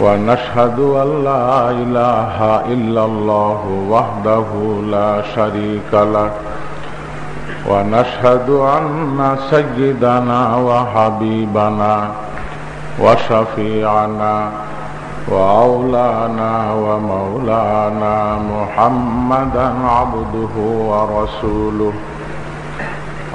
ونشهد أن لا إله إلا الله وحده لا شريك له. ونشهد أن سيدنا وحبيبنا وشفيعنا وأولانا ومولانا محمدا عبده ورسوله.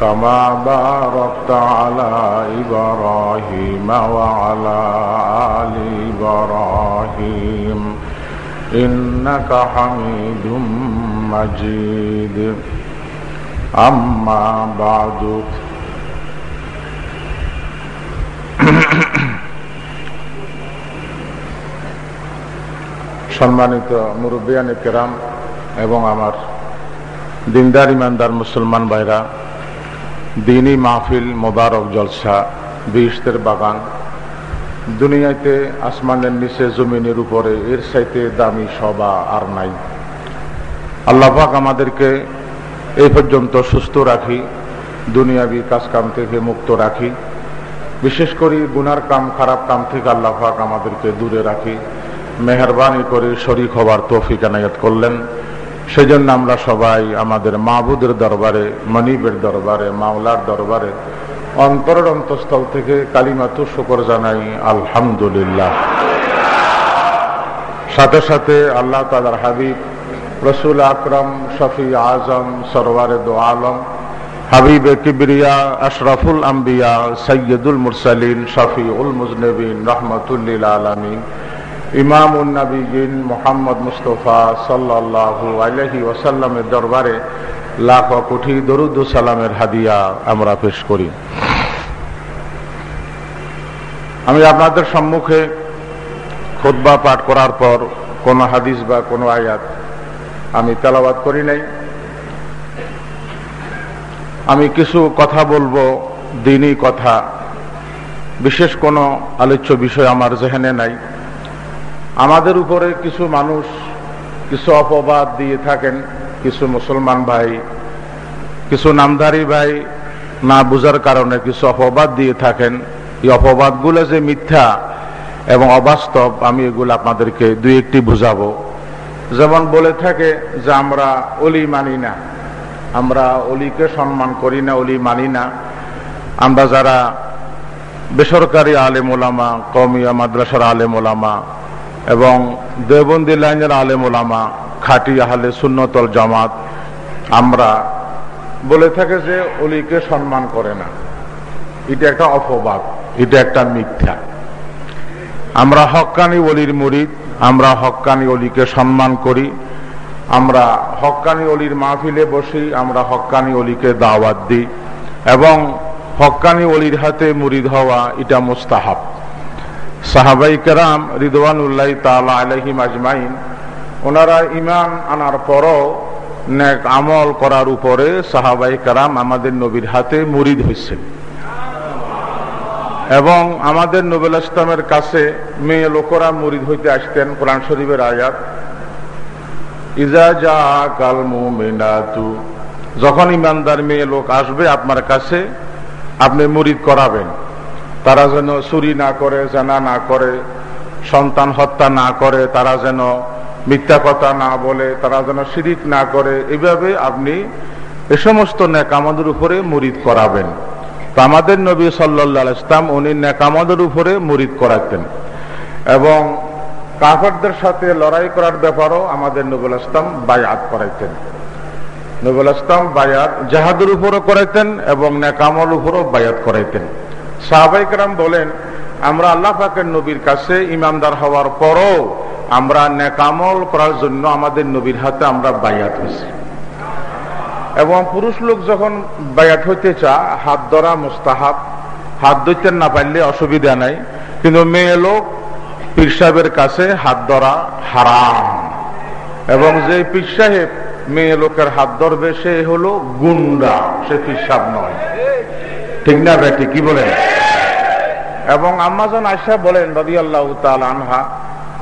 كما باركت على إبراهيم وعلى آل إبراهيم إنك حميد مجيد أما بعد সম্মানিত মুরব্বিয়ান কেরাম এবং আমার দিনদার ইমানদার মুসলমান ভাইরা দিনই মাহফিল মোবারক জলসা বিশতের বাগান। দুনিয়াতে আসমানের নিচে জমিনের উপরে এর সাইতে দামি সবা আর নাই। আল্লাহাক আমাদেরকে এই পর্যন্ত সুস্থ রাখি, দুনিয়াবি কাজকাম থেকে মুক্ত রাখি। বিশেষ করে গুনার কাম, খারাপ কাম থেকে আল্লাহাক আমাদেরকে দূরে রাখি। মেহরবানি করে শরিক হবার তৌফিক আনায়াত করলেন। সেজন্য আমরা সবাই আমাদের মাহবুদের দরবারে, মনিবের দরবারে, মাওলার দরবারে অন্তরের অন্তঃস্থল থেকে কালিমাতু শুকর জানাই, আলহামদুলিল্লাহ। সাথে সাথে আল্লাহ তালার হাবিব, রসুল আকরম, শফি আজম, সরওয়ারে দো আলম, হাবিব কিবরিয়া, আশরাফুল আম্বিয়া সৈয়দুল মুরসালিন শফি উল মুজনবিন রহমতুল্লিল আলমিন ইমাম উন্নবীন মোহাম্মদ মুস্তফা সাল্লাহু আলহি ওসাল্লামের দরবারে লাখ কোটি দরুদ সালামের হাদিয়া আমরা পেশ করি। আমি আপনাদের সম্মুখে খোদবা পাঠ করার পর কোন হাদিস বা কোনো আয়াত আমি তেলাবাদ করি নাই। আমি কিছু কথা বলব, দিনই কথা। বিশেষ কোনো আলোচ্য বিষয় আমার জেহেনে নাই। আমাদের উপরে কিছু মানুষ, কিছু অপবাদ দিয়ে থাকেন, কিছু মুসলমান ভাই, কিছু নামধারী ভাই না বুঝার কারণে কিছু অপবাদ দিয়ে থাকেন। এই অপবাদগুলো যে মিথ্যা এবং অবাস্তব, আমি এগুলো আপনাদেরকে দুই একটি বুঝাবো। যেমন বলে থাকে যে, আমরা অলি মানি না। আমরা অলিকে সম্মান করি না, অলি মানি না। আমরা যারা বেসরকারি আলেম ওলামা কমিয়া মাদ্রাসার আলেম ওলামা এবং দেবন্দি লাইনের আলেম ওলামা খাটি আহলে সুন্নতল জামাত, আমরা বলে থাকে যে অলিকে সম্মান করে না। এটা একটা অপবাদ, এটা একটা মিথ্যা। আমরা হক্কানি অলির মুরিদ, আমরা হক্কানি অলিকে সম্মান করি। আমরা হক্কানি অলির মাহফিলে বসি, আমরা হক্কানি অলিকে দাওয়াত দিই। এবং হক্কানি অলির হাতে মুরিদ হওয়া এটা মুস্তাহাব। সাহাবাই কেরাম রিদওয়ানুল্লাহ তালা আলহিম আজমাইন, ওনারা ইমান আনার পরও নেক আমল করার উপরে সাহাবাই কেরাম আমাদের নবীর হাতে মুরিদ হয়েছেন এবং আমাদের নবুল ইসলামের কাছে মেয়ে লোকরা মুরিদ হইতে আসতেন কোরআন শরীফের আয়াত, ইজা যা কাল মুমিনাতু যখন ইমানদার মেয়ে লোক আসবে আপনার কাছে, আপনি মুরিদ করাবেন। তারা যেন চুরি না করে, জানা না করে, সন্তান হত্যা না করে, তারা যেন মিথ্যা কথা না বলে, তারা যেন শিরিক না করে, এভাবে আপনি এ সমস্ত নেক আমাদের উপরে মুরিদ করাবেন। তো আমাদের নবী সাল্লা ইসলাম উনি নেক আমাদের উপরে মুরিদ করাতেন। এবং কাফেরদের সাথে লড়াই করার ব্যাপারও আমাদের নবুল ইসলাম বায়াত করাইতেন। নবুল ইসলাম বায়াত জাহাদের উপরও করাইতেন এবং নেকামল উপরও বায়াত করাইতেন। সাহাবাইকরাম বলেন, আমরা আল্লাহ পাকের নবীর কাছে ইমানদার হওয়ার পরও আমরা নেকামল করার জন্য আমাদের নবীর হাতে আমরা বায়াত হয়েছি। এবং পুরুষ লোক যখন বায়াত হইতে চা হাত ধরা মুস্তাহাব, হাত ধরতে না পারলে অসুবিধা নাই। কিন্তু মেয়ে লোক পীর সাহেবের কাছে হাত ধরা হারাম। এবং যে পীর সাহেব মেয়ে লোকের হাত ধরবে, সে হলো গুন্ডা, সে পীর সাহেব নয়। ঠিক না বেটি, কি বলেন? এবং আম্মাজন আয়সা বলেন রবি আল্লাহ আনহা,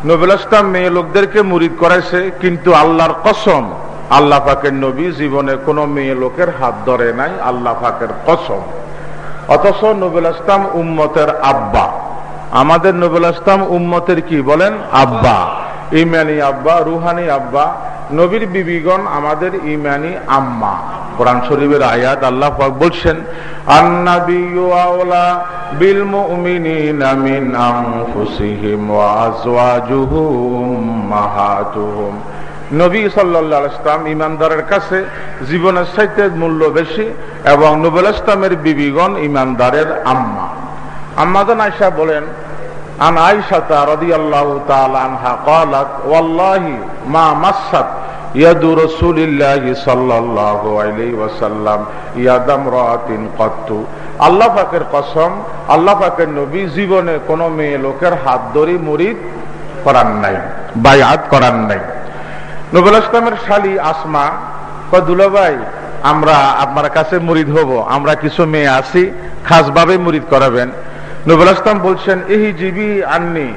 নবুল ইসলাম মেয়ে লোকদেরকে মুরিদ করাইছে, কিন্তু আল্লাহর কসম, আল্লাহ পাকের নবী জীবনে কোন মেয়ে লোকের হাত ধরে নাই, আল্লাহ পাকের কসম। অথচ নবুল ইসলাম উম্মতের আব্বা। আমাদের নবুল ইসলাম উম্মতের কি বলেন? আব্বা। ইমানি আব্বা, রুহানি আব্বা নবীর বিবিগণ আমাদের ইমানি আম্মা। কোরআন শরীফের আয়াত আল্লাহ বলছেন, আন্নাবিয়্যু আওলা বিল মুমিনিনা মিন আনফুসিহিম ওয়া মাহাতুহুম নবী সাল্লাহ ইমানদারের কাছে জীবনের সাইতে মূল্য বেশি এবং নবুল ইসলামের বিবিগণ ইমানদারের আম্মা। আম্মাদান আয়সা বলেন عن عائشة رضي الله تعالى عنها قالت والله ما مست يد رسول الله صلى الله عليه وسلم يد امرأة قط আল্লাহ পাকের কসম আল্লাহ পাকের নবী জীবনে কোন মেয়ে লোকের হাত ধরে মুরিদ করার নাই বায়াত করার নাই নবুল ইসলামের শালী আসমা দুলাভাই আমরা আপনার কাছে মুরিদ হব আমরা কিছু মেয়ে আছি খাসভাবে মুরিদ করাবেন নবুল ইসলাম বলছেন এই জীবী আননি,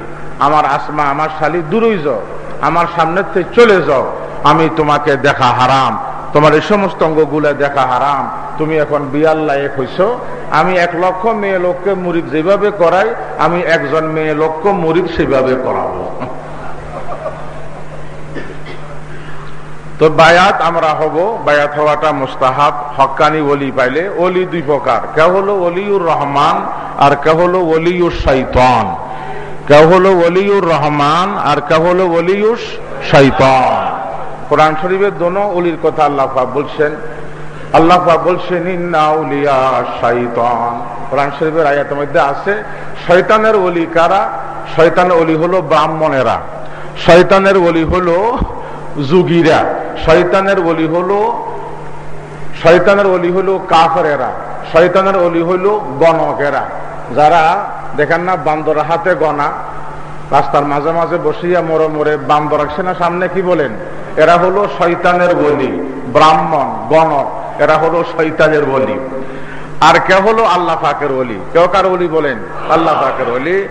আমার আসমা, আমার শালি দূরই যাও, আমার সামনের থেকে চলে যাও, আমি তোমাকে দেখা হারাম, তোমার এই সমস্ত অঙ্গগুলো দেখা হারাম, তুমি এখন বিয়াল লায়ক হইছ, আমি এক লক্ষ মেয়ে লোককে মুরিদ যেভাবে করাই, আমি একজন মেয়ে লক্ষ মুরিদ সেভাবে করাবো। তো বায়াত আমরা হব, বায়াত হওয়াটা মুস্তাহাব, হকানি ওলি পাইলে ওলি দুই প্রকার। কে হলো ওলিউর রহমান আর কে হলো ওলিউর শৈতান। কে হলো ওলিউর রহমান আর কে হলো ওলিউর শৈতান। কোরআন শরীফের দোনো ওলির কথা আল্লাহ বলছেন। আল্লাহ বলছেন, ইন্না উলিয়া শৈতান। কোরআন শরীফের আয়াতের মধ্যে আছে শয়তানের ওলি কারা? শয়তানের ওলি হলো ব্রাহ্মণেরা। শয়তানের ওলি হলো যুগীরা শয়তানের অলি হলো, শয়তানের অলি হলো কাফরেরা। শয়তানের অলি হলো গণকেরা। যারা, দেখেন না, বান্দর হাতে গনা। রাস্তার মাঝে মাঝে বসিয়া মোড়ে মোড়ে বান্দর আসে না, সামনে কি বলেন? এরা হলো শয়তানের বলি, ব্রাহ্মণ, গণক। এরা হলো শৈতানের বলি। আর কে হলো আল্লাহ ফাকের বলি কেউ কার বলি বলেন? আল্লাহ ফাকের বলি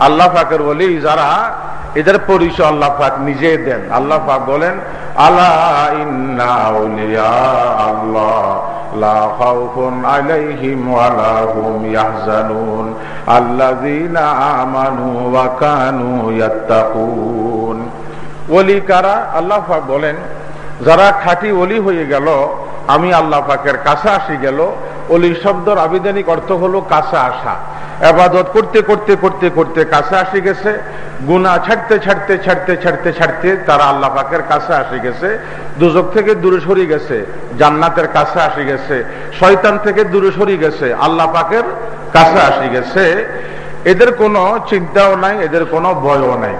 আল্লাহ ফাকের বলি যারা এদের পরিচয় আল্লাহ পাক নিজে দেন। আল্লাহ পাক বলেন আল্লাহ ওলি বলেন, যারা খাঁটি ওলি হয়ে গেল, আমি আল্লাহ পাকের কাছে আসি গেল। অলি শব্দর আবিধানিক অর্থ হলো কাছে আসা। আবাদত করতে করতে করতে করতে কাছে আসি গেছে। গুনা ছাড়তে ছাড়তে ছাড়তে ছাড়তে ছাড়তে তারা আল্লাহ পাকের কাছে আসি গেছে। দুজক থেকে দূরে সরি গেছে, জান্নাতের কাছে আসি গেছে, শয়তান থেকে দূরে সরি গেছে, আল্লাহ পাকের কাছে আসি গেছে। এদের কোনো চিন্তাও নাই, এদের কোনো ভয়ও নাই।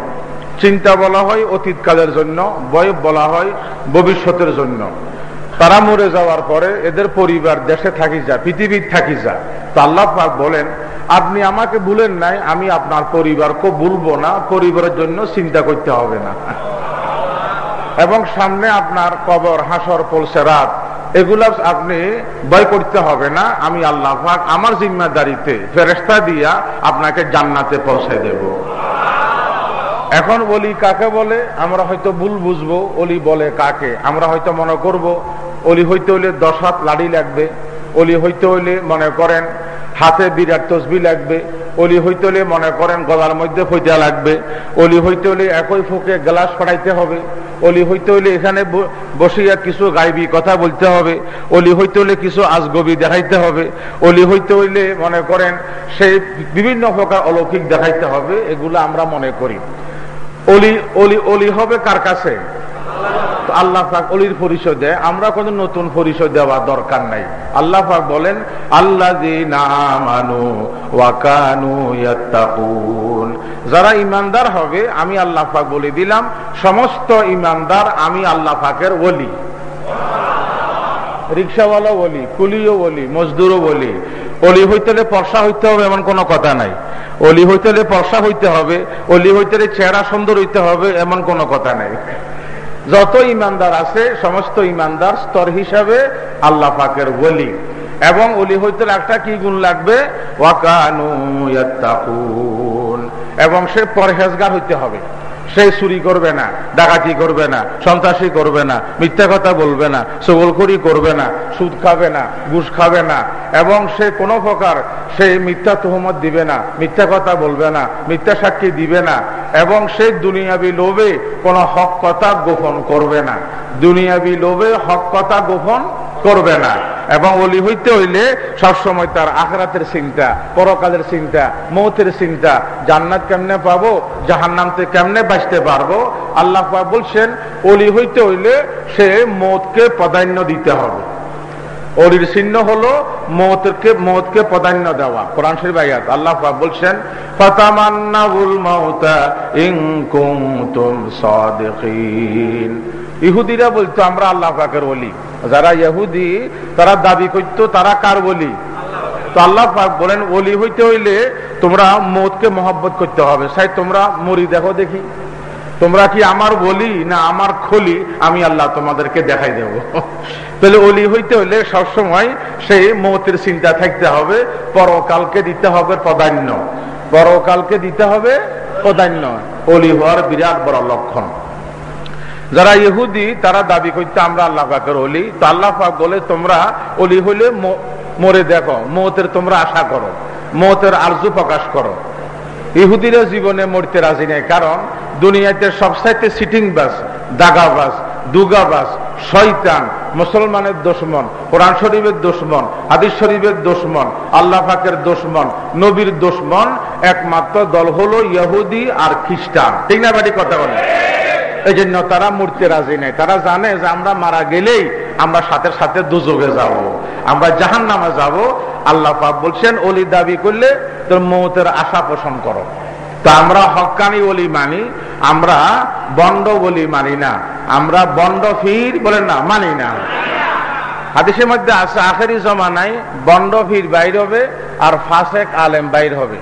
চিন্তা বলা হয় অতীতকালের জন্য, ভয় বলা হয় ভবিষ্যতের জন্য। তারা মরে যাওয়ার পরে এদের পরিবার দেশে থাকি যা, পৃথিবীর থাকি যা। তো আল্লাহ বলেন, আপনি আমাকে ভুলেন নাই, আমি আপনার পরিবারকে ভুলবো না, পরিবারের জন্য চিন্তা করতে হবে না। এবং সামনে আপনার কবর, হাসর, পলসে রাত, এগুলা আপনি ভয় করতে হবে না, আমি আল্লাহ আমার জিম্মাদারিতে ফেরেস্তা দিয়া আপনাকে জান্নাতে পৌঁছে দেব। এখন বলি কাকে বলে? আমরা হয়তো ভুল বুঝব অলি বলে কাকে? আমরা হয়তো মনে করব অলি হইতে হইলে দশ হাত লাড়ি লাগবে, অলি হইতে হইলে মনে করেন হাতে বিরাট তসবি লাগবে, অলি হইতে হলে মনে করেন গলার মধ্যে ফইটা লাগবে, অলি হইতে হলে একই ফুকে গ্লাস পড়াইতে হবে, অলি হইতে হলে এখানে বসিয়া কিছু গাইবি কথা বলতে হবে, অলি হইতে হলে কিছু আজগবি দেখাইতে হবে, অলি হইতে হইলে মনে করেন সেই বিভিন্ন প্রকার অলৌকিক দেখাইতে হবে, এগুলো আমরা মনে করি। অলি অলি অলি হবে কার কাছে? আল্লাহ পাক অলির পরিচয় দেয়, আমরা কোন নতুন পরিচয় দেওয়া দরকার নাই। আল্লাহ পাক বলেন আল্লাহ যারা ইমানদার হবে, আমি আল্লাহ পাক বলে দিলাম, সমস্ত ইমানদার আমি আল্লাহ পাকের ওলি। রিক্সাওয়ালা বলি কুলিও বলি মজদুরও বলি অলি হইতে পর্সা হইতে হবে এমন কোনো কথা নাই। অলি হইতে পর্সা হইতে হবে অলি হইতে চেহারা সুন্দর হইতে হবে এমন কোনো কথা নাই। যত ইমানদার আছে, সমস্ত ইমানদার স্তর হিসাবে আল্লাহ পাকের বলি এবং অলি হইতে একটা কি গুণ লাগবে? এবং সে পরহেজগার হইতে হবে। সে চুরি করবে না, ডাকাতি করবে না, সন্ত্রাসী করবে না, মিথ্যা কথা বলবে না সবলখড়ি করবে না, সুদ খাবে না, ঘুষ খাবে না, এবং সে কোনো প্রকার সে মিথ্যা তহমত দিবে না, মিথ্যা কথা বলবে না, মিথ্যা সাক্ষী দিবে না, এবং সে দুনিয়াবি লোভে কোনো হক কথা গোপন করবে না। দুনিয়াবি লোভে হক কথা গোপন করবে না। এবং অলি হইতে হইলে সবসময় তার আখরাতের চিন্তা, পরকালের চিন্তা, মৌতের চিন্তা, জান্নাত কেমনে পাবো জাহান নামতে কেমনে বাঁচতে পারব, আল্লাহ বলছেন অলি হইতে হইলে সে মৌতকে প্রাধান্য দিতে হবে। অলির চিহ্ন হলো মৌতকে মৌতকে প্রাধান্য দেওয়া। কোরআন শরীফ আয়াত, আল্লাহ বলছেন ফাতামান্নাবুল মাউতা ইন কুনতুম সাদিকিন। ইহুদিরা বলতো, আমরা আল্লাহ পাকের বলি যারা ইহুদি, তারা দাবি করত, তারা কার বলি তো আল্লাহ পাক বলেন, ওলি হইতে হইলে তোমরা মৌতকে মহব্বত করতে হবে। সাই, তোমরা মরি দেখো দেখি। তোমরা কি আমার বলি না আমার খলি? আমি আল্লাহ তোমাদেরকে দেখাই দেব। তাহলে অলি হইতে হইলে সবসময় সেই মতের চিন্তা থাকতে হবে। পরকালকে দিতে হবে প্রাধান্য। পরকালকে দিতে হবে প্রাধান্য। অলি হওয়ার বিরাট বড় লক্ষণ। যারা ইহুদি, তারা দাবি করতে আমরা আল্লাহ পাকের অলি তো আল্লাহ পাক বলে, তোমরা অলি হইলে মরে দেখো, মৌতের তোমরা আশা করো, মৌতের আরজু প্রকাশ করো। ইহুদিরা জীবনে মরতে রাজি নেই, কারণ দুনিয়াতে সবসাইতে সিটিং বাস দাগাবাস দুগাবাস শয়তান, মুসলমানের দুশ্মন, কোরআন শরীফের দুশ্মন, হাদিস শরীফের দুশ্মন, আল্লাহ পাকের দুশ্মন, নবীর দুশ্মন, একমাত্র দল হলো ইহুদি আর খ্রিস্টান। ঠিক না বাড়ি কথা বলে এই জন্য তারা মূর্তি রাজি নেই। তারা জানে যে আমরা মারা গেলেই আমরা সাথে সাথে দুযোগে যাব। আমরা জাহান নামে যাব। আল্লাহ পাক বলছেন অলি দাবি করলে তোর মৌতের আশা পোষণ করো। তো আমরা হকানি বলি মানি, আমরা বন্ড বলি মানি না। আমরা বন্ড ফির বলেন না, মানি না। হাদিসের মধ্যে আছে, আখেরি জমানায় বন্ড ফির বাইর হবে আর ফাসেক আলেম বাইর হবে।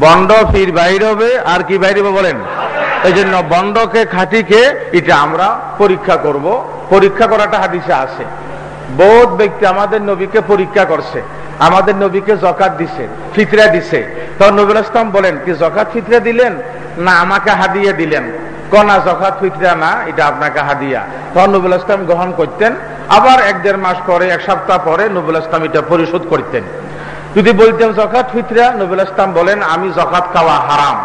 বন্ড ফির বাইর হবে আর কি বাইর হবে বলেন? এই জন্য বন্ডকে খাটিকে এটা আমরা পরীক্ষা করব। পরীক্ষা করাটা হাদিসে আছে বহুত ব্যক্তি আমাদের নবীকে পরীক্ষা করছে। আমাদের নবীকে জকাত দিছে, ফিতরা দিছে। তখন নবীল ইসলাম বলেন, কি জকাত ফিতরা দিলেন? না, আমাকে হাদিয়ে দিলেন। কনা জকাত ফিতরা না, এটা আপনাকে হাদিয়া। তখন নবুল ইসলাম গ্রহণ করতেন। আবার এক দেড় মাস পরে, এক সপ্তাহ পরে নবুল ইসলাম এটা পরিশোধ করতেন। যদি বলতেন জকাত ফিতরা নবুল ইসলাম বলেন, আমি জকাত খাওয়া হারাম।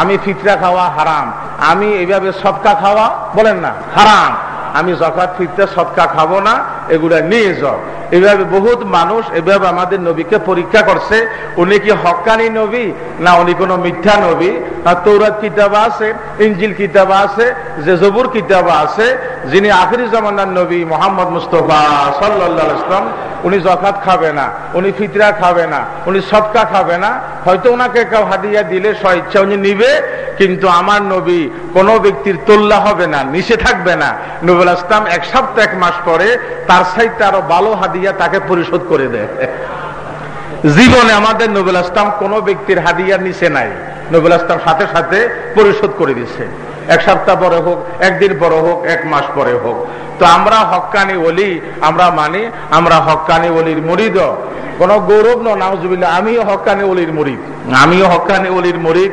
আমি ফিতরা খাওয়া হারাম। আমি এইভাবে সবকা খাওয়া, বলেন না, হারাম। আমি জকাত ফিরতে সৎকা খাব না, এগুলা নিয়ে যাও এভাবে বহুত মানুষ এভাবে আমাদের নবীকে পরীক্ষা করছে, উনি কি হকানি নবী, না উনি কোন মিথ্যা নবী? তৌরাত কিতাবা আছে ইঞ্জিল কিতাবা আছে যে জবুর কিতাবা আছে, যিনি আখিরি জামানার নবী মোহাম্মদ মুস্তফা সাল্লাহ ইসলাম উনি জকাত খাবে না, উনি ফিতরা খাবে না, উনি সৎকা খাবে না হয়তো ওনাকে কেউ হাদিয়া দিলে স্বইচ্ছা উনি নিবে, কিন্তু আমার নবী কোনো ব্যক্তির তোল্লা হবে না নিচে থাকবে না। নবুল ইসলাম এক সপ্তাহ, এক মাস পরে তার সাইতে আরও ভালো হাদিয়া তাকে পরিশোধ করে দেয়। জীবনে আমাদের নবুল ইসলাম কোন ব্যক্তির হাদিয়া নিচে নাই। নবুল ইসলাম সাথে সাথে পরিশোধ করে দিচ্ছে এক সপ্তাহ পরে হোক, একদিন পরে হোক, এক মাস পরে হোক। তো আমরা হকানি ওলি, আমরা মানি, আমরা হকানি ওলির মরিদ। কোন গৌরব নাউজুবিল্লা আমিও হকানি অলির মরিদ। আমিও হকানি অলির মরিদ।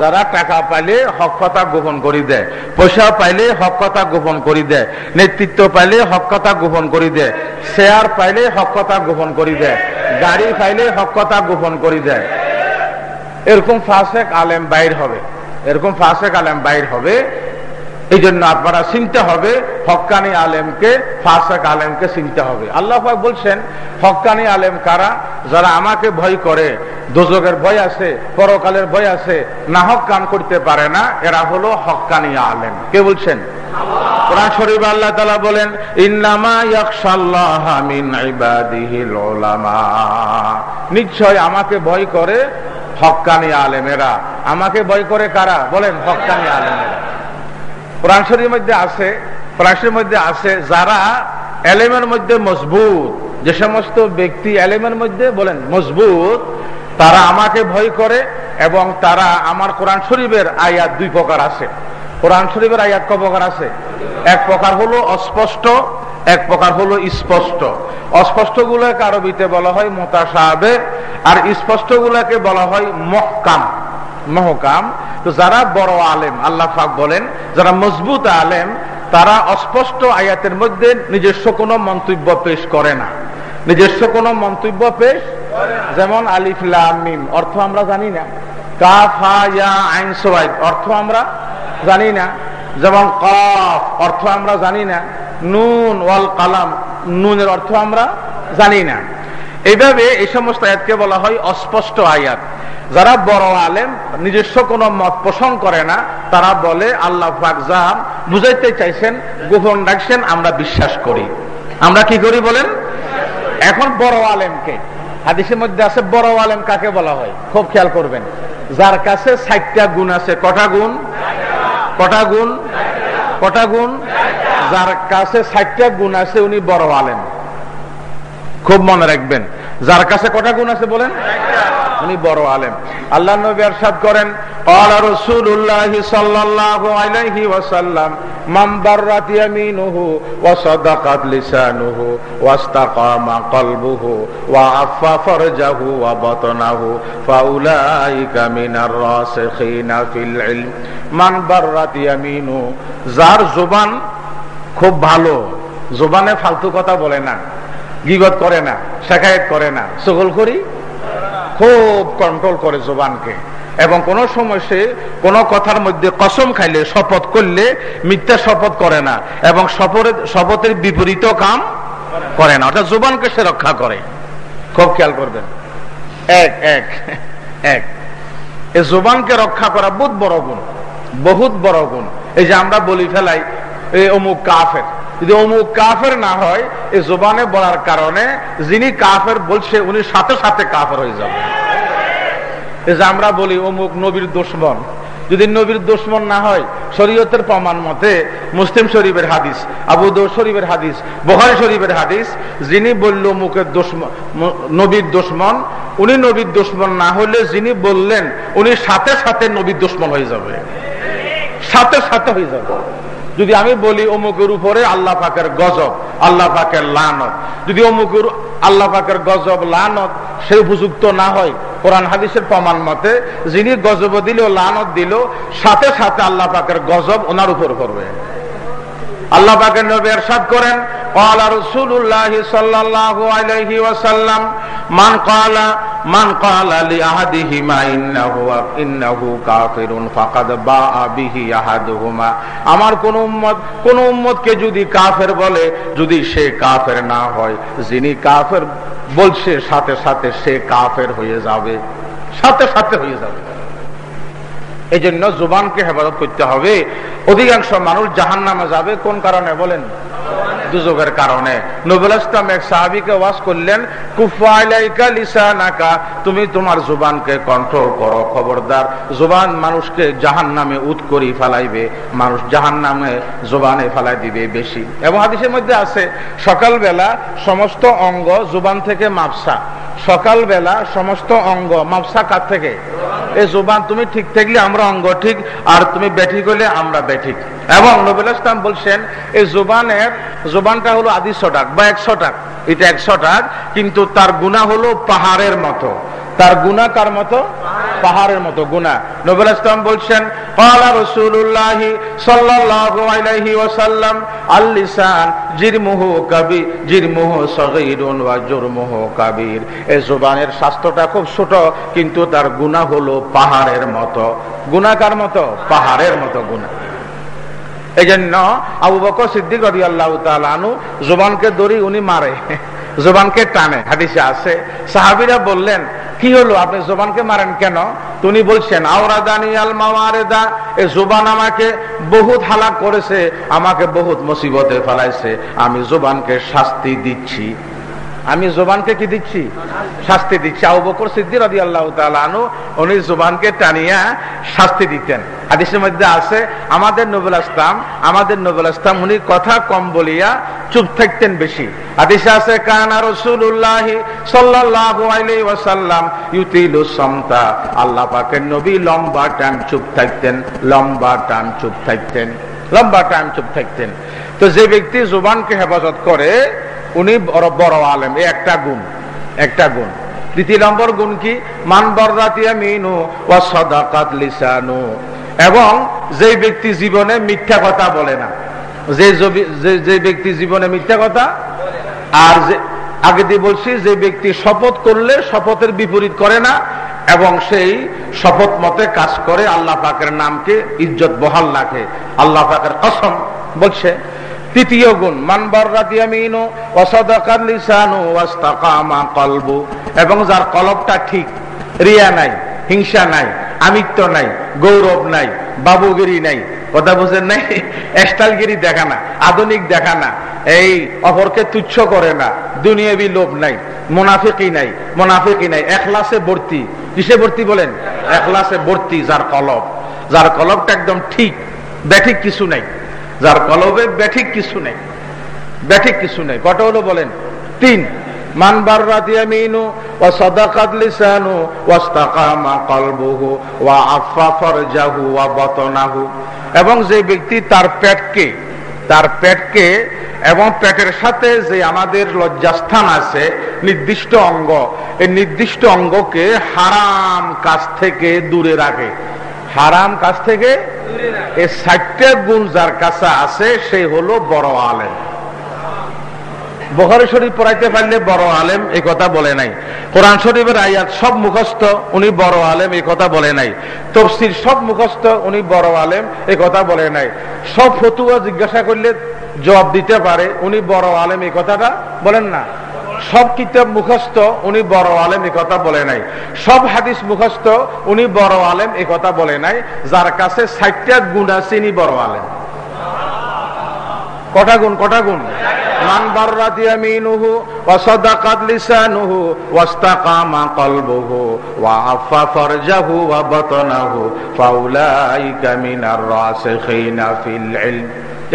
যারা টাকা পাইলে হক কথা গোপন করে দেয় পয়সা পাইলে হক কথা গোপন করে দেয় নেতৃত্ব পাইলে হক কথা গোপন করে দেয় শেয়ার পাইলে হক কথা গোপন করে দেয় গাড়ি পাইলে হক কথা গোপন করে দেয় এরকম ফাঁসেক আলেম বাইর হবে, এরকম ফাঁসেক আলেম বাইর হবে এই জন্য আপনারা চিনতে হবে হকানি আলেমকে, ফাসেক আলেমকে চিনতে হবে। আল্লাহ বলছেন হকানি আলেম কারা? যারা আমাকে ভয় করে দোজকের ভয় আছে, পরকালের ভয় আছে, না হক কাম করতে পারে না, এরা হলো হকানি আলেম। কে বলছেন? নিশ্চয় আমাকে ভয় করে হক্কানি আলেমেরা। আমাকে ভয় করে কারা? বলেন, হক্কানি আলেমেরা। কোরআন শরীফের মধ্যে আছে, কোরআন শরীফের মধ্যে আছে, যারা এলেমের মধ্যে মজবুত, যে সমস্ত ব্যক্তি এলেমের মধ্যে বলেন মজবুত, তারা আমাকে ভয় করে এবং তারা আমার কোরআন শরীফের আয়াত দুই প্রকার আছে। কোরআন শরীফের আয়াত ক প্রকার আছে? এক প্রকার হলো অস্পষ্ট, এক প্রকার হলো স্পষ্ট। অস্পষ্ট গুলাকে আরবিতে বলা হয় মোতাসাবে, আর স্পষ্ট গুলাকে বলা হয় মহকাম। মহকাম, তো যারা বড় আলেম, আল্লাহ ফাক বলেন, যারা মজবুত আলেম, তারা অস্পষ্ট আয়াতের মধ্যে নিজস্ব কোনো মন্তব্য পেশ করে না। নিজস্ব কোনো মন্তব্য পেশ যেমন আলিফলামিম অর্থ আমরা জানি না। কাফা ইয়া, আইন সোয়াইদ অর্থ আমরা জানি না। যেমন কফ, অর্থ আমরা জানি না। নুন, ওয়াল, কালাম, নুনের অর্থ আমরা জানি না। এইভাবে এই সমস্ত আয়াতকে বলা হয় অস্পষ্ট আয়াত। যারা বড় আলেম, নিজস্ব কোনো মত পোষণ করে না, তারা বলে, আল্লাহ ফাকজাম বুঝাইতে চাইছেন, গোপন রাখছেন, আমরা বিশ্বাস করি। আমরা কি করি বলেন? এখন বড় আলেমকে, হাদিসের মধ্যে আছে, বড় আলেম কাকে বলা হয়? খুব খেয়াল করবেন। যার কাছে ষাটটা গুণ আছে, কটা গুণ? কটা গুণ? কটা গুণ? যার কাছে ষাটটা গুণ আছে, উনি বড় আলেম। খুব মনে রাখবেন যার কাছে কটা গুণ আছে বলেন উনি বড় আলেম আল্লাহ নবী আরশাদ করেন قال رسول الله صلى الله عليه وسلم من برت يمينه وصدقت لسانه واستقام قلبه وعف فرجه وبطنه فأولئك من الراسخين في العلم من برت يمينه যার জবান খুব ভালো জবানে ফালতু কথা বলে না গিগত করে না, শেখায়ত করে না সকল করি? খুব কন্ট্রোল করে জোবানকে। এবং কোন সময় সে কোন কথার মধ্যে কসম খাইলে, শপথ করলে মিথ্যা শপথ করে না। এবং শপথের শপথের বিপরীত কাম করে না, অর্থাৎ জবানকে সে রক্ষা করে। খুব খেয়াল করবেন। এক এক এক। এই জবানকে রক্ষা করা বহুত বড় গুণ, বহুত বড় গুণ। এই যে আমরা বলি ফেলাই এই অমুক কাফের। যদি অমুক কাফের না হয় এই জোবানে বলার কারণে যিনি কাফের বলছে, উনি সাথে সাথে কাফের হয়ে যাবে। এই যে আমরা বলি অমুক নবীর দুশ্মন। যদি নবীর দুশ্মন না হয়, শরীয়তের প্রমাণ মতে মুসলিম শরীফের হাদিস, আবু দৌ শরীফের হাদিস বহারি শরীফের হাদিস, যিনি বলল মুখের দুশ্মন নবীর দুশ্মন, উনি নবীর দুশ্মন না হলে যিনি বললেন, উনি সাথে সাথে নবীর দুশ্মন হয়ে যাবে। সাথে সাথে হয়ে যাবে। যদি আমি বলি অমুকের উপরে আল্লাহ পাকের গজব, আল্লাহ পাকের লানত। যদি অমুকের আল্লাহ পাকের গজব, লানত, সে উপযুক্ত না হয়, কোরআন হাদিসের প্রমাণ মতে যিনি গজব দিল, লানত দিল, সাথে সাথে আল্লাহ পাকের গজব ওনার উপর করবে আল্লাহ পাকের নবী এরশাদ করেন قال رسول الله صلى الله عليه وسلم من قال من قال لأحدهما إنه إنه كافر فقد باء به أحدهما আমার কোন উম্মত কোন উম্মতকে যদি কাফের বলে যদি সে কাফের না হয় যিনি কাফের বলছে সাথে সাথে সে কাফের হয়ে যাবে সাথে সাথে হয়ে যাবে এই জন্য জুবানকে হেফাজত করতে হবে। অধিকাংশ মানুষ জাহান নামে যাবে, কোন কারণে বলেন? দুযোগের কারণে। নবুল ইসলাম এক সাহাবিকে ওয়াজ করলেন তুমি তোমার জুবানকে কন্ট্রোল করো, খবরদার। জুবান মানুষকে জাহান নামে ফেলাইবে, মানুষ জাহান নামে জুবানে ফেলাই দিবে বেশি। এবং হাদিসের মধ্যে আছে, সকালবেলা সমস্ত অঙ্গ জুবান থেকে মাপসা। সকালবেলা সমস্ত অঙ্গ মাপসা কার থেকে? এই জুবান, তুমি ঠিক থাকলে আমরা অঙ্গ ঠিক, আর তুমি ব্যাঠিক হলে আমরা ব্যাঠিক এবং নবুল ইসলাম বলছেন, এই জোবানের, জোবানটা হলো আদিশো টাক বা একশো টাক এটা একশো টাক কিন্তু তার গুণা হলো পাহাড়ের মতো। তার গুণা কার মতো? পাহাড়ের মতো গুণা নবুল ইসলাম বলছেন এই জুবানের খুব ছোট, কিন্তু তার গুনাহ হলো পাহাড়ের মতো। গুণাকার মতো? পাহাড়ের মতো গুনা এই জন্য আবু বকর সিদ্দিক আল্লাহ তাআলা জুবানকে দড়ি উনি মারে। জবানকে টানে, হাদিসে আছে। সাহাবিরা বললেন, কি হলো? আপনি জোবানকে মারেন কেন? তুমি বলছেন আওরা দানি আল মামারেদা এ জোবান আমাকে বহুত হালাক করেছে, আমাকে বহুত মুসিবতে ফেলাইছে, আমি জোবানকে শাস্তি দিচ্ছি। আমি জোবানকে কি দিচ্ছি? শাস্তি দিচ্ছি। আবু বকর সিদ্দি রাদি আল্লাহ আনু উনি জোবানকে টানিয়া শাস্তি দিতেন। হাদিসের মধ্যে আছে, আমাদের নবুল আসলাম আমাদের নবুল আসলাম উনি কথা কম বলিয়া চুপ থাকতেন বেশি। হাদিসে আছে, কানা রাসূলুল্লাহ সাল্লাল্লাহু আলাইহি ওয়াসাল্লাম ইউতিলু সামতা। আল্লাহ পাকের নবী লম্বা টাইম চুপ থাকতেন, লম্বা টাইম চুপ থাকতেন, লম্বা টাইম চুপ থাকতেন। তো যে ব্যক্তি জুবানকে হেফাজত করে, উনি বড় আলেম। একটা গুণ একটা গুণ। তৃতীয় নম্বর গুণ কি? মান সদাকাত লিসানু। এবং যে ব্যক্তি জীবনে মিথ্যা কথা বলে না যে যে ব্যক্তি জীবনে মিথ্যা কথা আর যে, আগে দিয়ে বলছি, যে ব্যক্তি শপথ করলে শপথের বিপরীত করে না, এবং সেই শপথ মতে কাজ করে, আল্লাহ পাকের নামকে ইজ্জত বহাল রাখে। আল্লাহ পাকের কসম বলছে তৃতীয় গুণ, মানবার ওয়াস্তাকামা কলবু। এবং যার কলবটা ঠিক, রিয়া নাই, হিংসা নাই, আমিত্ব নাই, গৌরব নাই, বাবুগিরি নাই। কথা বুঝেন নাই? এস্টালগিরি দেখা না, আধুনিক দেখা না, এই অপরকে তুচ্ছ করে না, দুনিয়াবি লোভ নাই মোনাফিকি নাই মোনাফিকি নাই একলাসে ভর্তি। কিসে ভর্তি বলেন? একলাসে ভর্তি যার কলব। যার কলবটা একদম ঠিক, ব্যাঠিক কিছু নাই। যার কলবে ব্যাঠিক কিছু নেই, ব্যাঠিক কিছু নেই। কটা হলো বলেন? তিন। এবং যে ব্যক্তি তার পেটকে তার পেটকে এবং পেটের সাথে যে আমাদের লজ্জাস্থান আছে, নির্দিষ্ট অঙ্গ, এই নির্দিষ্ট অঙ্গকে হারাম কাজ থেকে দূরে রাখে। হারাম কাজ থেকে এই ষাটটা গুণ যার কাছে আছে, সে হলো বড় আলেম। বখারি শরীফ পড়াইতে পারলে বড় আলেম এই কথা বলে নাই। কোরআন শরীফের আয়াত সব মুখস্থ, উনি বড় আলেম এই কথা বলে নাই। তফসির সব মুখস্থ, উনি বড় আলেম এই কথা বলে নাই। সব ফতুয়া জিজ্ঞাসা করলে জবাব দিতে পারে, উনি বড় আলেম এই কথাটা বলেন না। সব কিতাব মুখস্থ, উনি বড় আলেম কথা বলে নাই। সব হাদিস মুখস্থ, উনি বড় আলেম কথা বলে নাই। যার কাছে ষাটটা গুণ আছে, ইনি বড় আলেম। কটা গুণ কটা গুণ? মান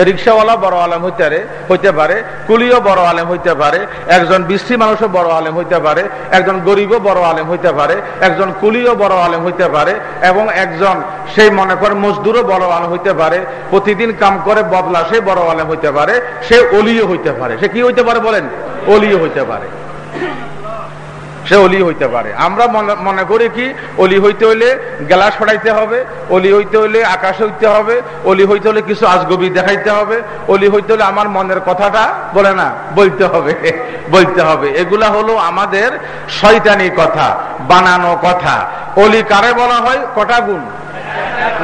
রিক্সাওয়ালা বড় আলেম হইতে হইতে পারে, কুলিও বড় আলেম হইতে পারে, একজন বৃষ্টি মানুষও বড় আলেম হইতে পারে, একজন গরিবও বড় আলেম হইতে পারে, একজন কুলিও বড় আলেম হইতে পারে, এবং একজন সেই মনে করে মজদুরও বড় আলেম হইতে পারে, প্রতিদিন কাম করে বদলা সে বড় আলেম হইতে পারে, সে অলিও হইতে পারে। সে কি হইতে পারে বলেন? অলিও হইতে পারে। সে অলি হইতে পারে। আমরা মনে করি কি, অলি হইতে হইলে গেলা সরাইতে হবে, অলি হইতে হইলে আকাশ হইতে হবে, অলি হইতে হলে কিছু আজগবি দেখাইতে হবে, অলি হইতে হলে আমার মনের কথাটা বলে না, বলতে হবে বলতে হবে। এগুলা হলো আমাদের শয়তানি কথা, বানানো কথা। অলি কারে বলা হয়? কটা গুণ?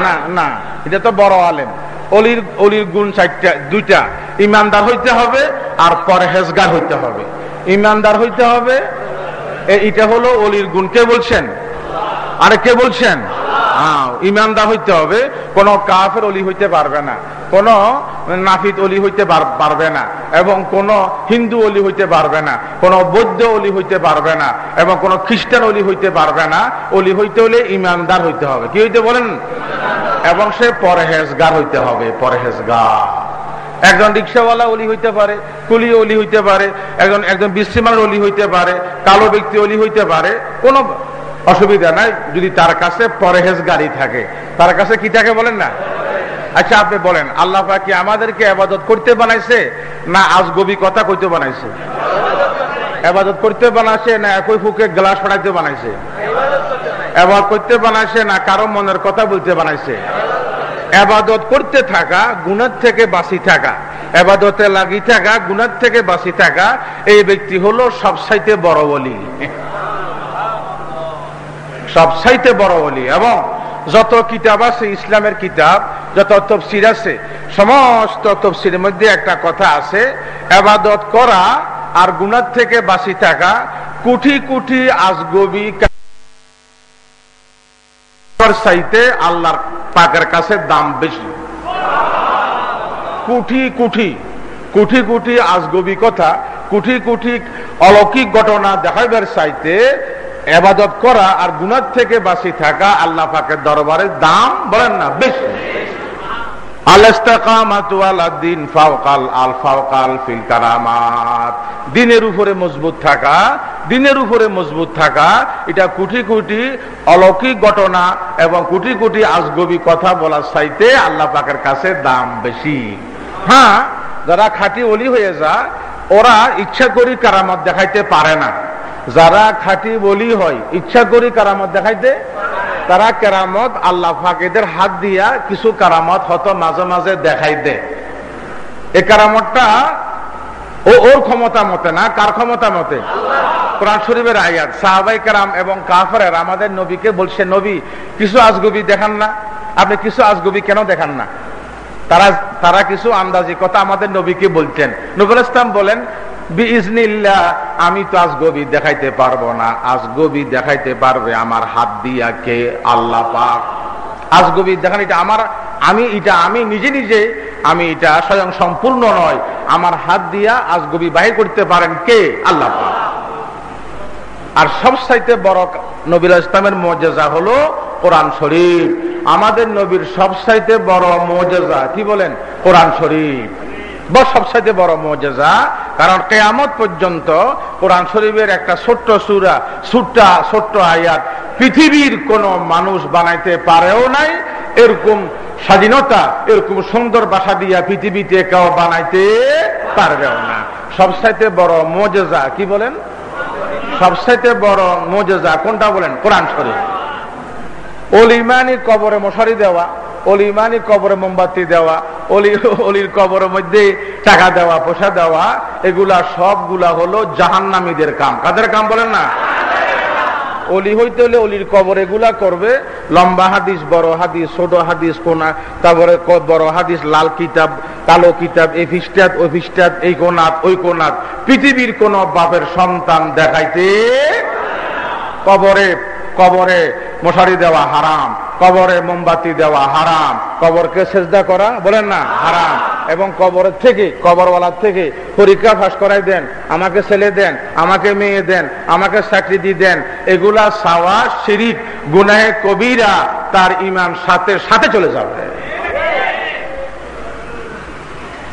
না না, এটা তো বড় আলেম। অলির অলির গুণ চারটা, দুইটা। ইমানদার হইতে হবে আর পরহেজগার হইতে হবে। ইমানদার হইতে হবে এটা হলো অলির গুণ। কে বলছেন? আরে কে বলছেন? ইমানদার হইতে হবে। কোন কাফের অলি হইতে পারবে না। কোন নাফিত অলি হইতে পারবে না। এবং কোন হিন্দু অলি হইতে পারবে না। কোন বৌদ্ধ অলি হইতে পারবে না। এবং কোন খ্রিস্টান অলি হইতে পারবে না। অলি হইতে হলে ইমানদার হইতে হবে। কি হইতে বলেন? এবং সে পরহেজগার হইতে হবে, পরহেজগার। একজন রিক্সাওয়ালা অলি হইতে পারে কুলি অলি হইতে পারে, একজন একজন বিশ্রীমান অলি হইতে পারে, কালো ব্যক্তি অলি হইতে পারে, কোন অসুবিধা নাই, যদি তার কাছে পরহেজ গাড়ি থাকে। তার কাছে কি থাকে বলেন না? আচ্ছা আপনি বলেন, আল্লাহ কি আমাদেরকে আবাদত করতে বানাইছে, না আজ আজগবি কথা কইতে বানাইছে? আবাদত করতে বানাইছে, না একই ফুকে গ্লাস ফড়াইতে বানাইছে? এবার করতে বানাইছে, না কারও মনের কথা বলতে বানাইছে? এবাদত করতে থাকা গুণার থেকে বাঁচি থাকা। এবাদতে লাগি থাকা গুণের থেকে বাঁচি থাকা, এই ব্যক্তি হলো সবসাইতে বড় বলি সবসাইতে বড় বলি এবং যত কিতাব আছে, ইসলামের কিতাব, যত তফসির আছে, সমস্ত তফসির মধ্যে একটা কথা আছে, এবাদত করা আর গুণার থেকে বাঁচি থাকা কুঠি কুঠি আজগবি চাইতে আল্লাহর পাকের কাছে দাম বেশি। কুঠি কুঠি কুঠি কুঠি আজগবি কথা কুঠি কুঠি অলৌকিক ঘটনা দেখাইবার চাইতে এবাদত করা আর গুণার থেকে বাঁচি থাকা আল্লাহ পাকের দরবারে দাম বলেন না, বেশি। দিনের উপরে মজবুত থাকা, দিনের উপরে মজবুত থাকা, এটা কুটি কুটি অলৌকিক ঘটনা এবং আজগবি কথা বলার চাইতে আল্লাহ পাকের কাছে দাম বেশি। হ্যাঁ যারা খাটি অলি হয়ে যায়, ওরা ইচ্ছা করি কারামত দেখাইতে পারে না। যারা খাটি বলি হয়, ইচ্ছা করি কারামত দেখাইতে তারা কেরামত, আল্লাহ ফাঁকেদের হাত দিয়া কিছু কারামত হয়তো মাঝে মাঝে দেখাই দে এই কারামতটা ও ওর ক্ষমতা মতে না, কার ক্ষমতা মতে? কোরআন শরীফের আয়াত, সাহাবাই কারাম এবং কাফারের আমাদের নবীকে বলছে, নবী, কিছু আজগবি দেখান না। আপনি কিছু আজগবি কেন দেখান না? তারা তারা কিছু আন্দাজি কথা আমাদের নবীকে বলছেন নবুল ইসলাম বলেন আমি তো আজগবি দেখাইতে পারব না। আজগবি দেখাইতে পারবে আমার হাত দিয়া কে? আল্লাহ পাক। আজগবি দেখান, এটা আমার, আমি, এটা আমি নিজে নিজে, আমি এটা স্বয়ং সম্পূর্ণ নয়। আমার হাত দিয়া আজগবি বাহির করতে পারেন কে? আল্লাহ পাক। আর সবসাইতে বড় নবীল ইসলামের মজেজা হলো কোরআন শরীফ। আমাদের নবীর সবসাইতে বড় মজেজা কি বলেন? কোরআন শরীফ। সবসাইতে বড় মজেজা, কারণ কেয়ামত পর্যন্ত কোরআন শরীফের একটা ছোট্ট সুরা সুট্টা ছোট্ট আয়াত পৃথিবীর কোন মানুষ বানাইতে পারেও নাই। এরকম স্বাধীনতা, এরকম সুন্দর বাসা দিয়া পৃথিবীতে কেউ বানাইতে পারবেও না। সবসাইতে বড় মজেজা কি বলেন? সবসাইতে বড় মজেজা কোনটা বলেন? কোরআন শরীফ। অলিমানি কবরে মশারি দেওয়া অলিমানি কবরে মোমবাতি দেওয়া, অলি, অলির কবরের মধ্যে টাকা দেওয়া, পয়সা দেওয়া, এগুলা সবগুলা হলো জাহান্নামীদের কাম। কাদের কাম বলেন না? অলি হইতে হলে অলির কবর এগুলা করবে। লম্বা হাদিস, বড় হাদিস, ছোট হাদিস, কোনা, তারপরে বড় হাদিস, লাল কিতাব, কালো কিতাব, এই ফিস্টাত ওই ফিস্টাত এই কোনাত, ওই কোনাত। পৃথিবীর কোন বাপের সন্তান দেখাইতে কবরে কবরে মশারি দেওয়া হারাম, কবরে মোমবাতি দেওয়া হারাম, কবরকে সেজদা করা, বলেন না, হারাম। এবং কবরের থেকে, কবরওয়ালার থেকে পরীক্ষা ফাঁস করাই দেন, আমাকে ছেলে দেন, আমাকে মেয়ে দেন, আমাকে চাকরি দিয়ে দেন, এগুলা সাওয়া, শিরিক, গুনাহে কবিরা তার ইমান সাথে সাথে চলে যাবে।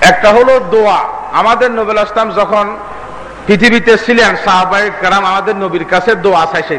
একটা হলো দোয়া। আমাদের নবুল আসলাম যখন পৃথিবীতে ছিলেন সাহাবাই কারাম আমাদের নবীর কাছে দোয়া চাইছে।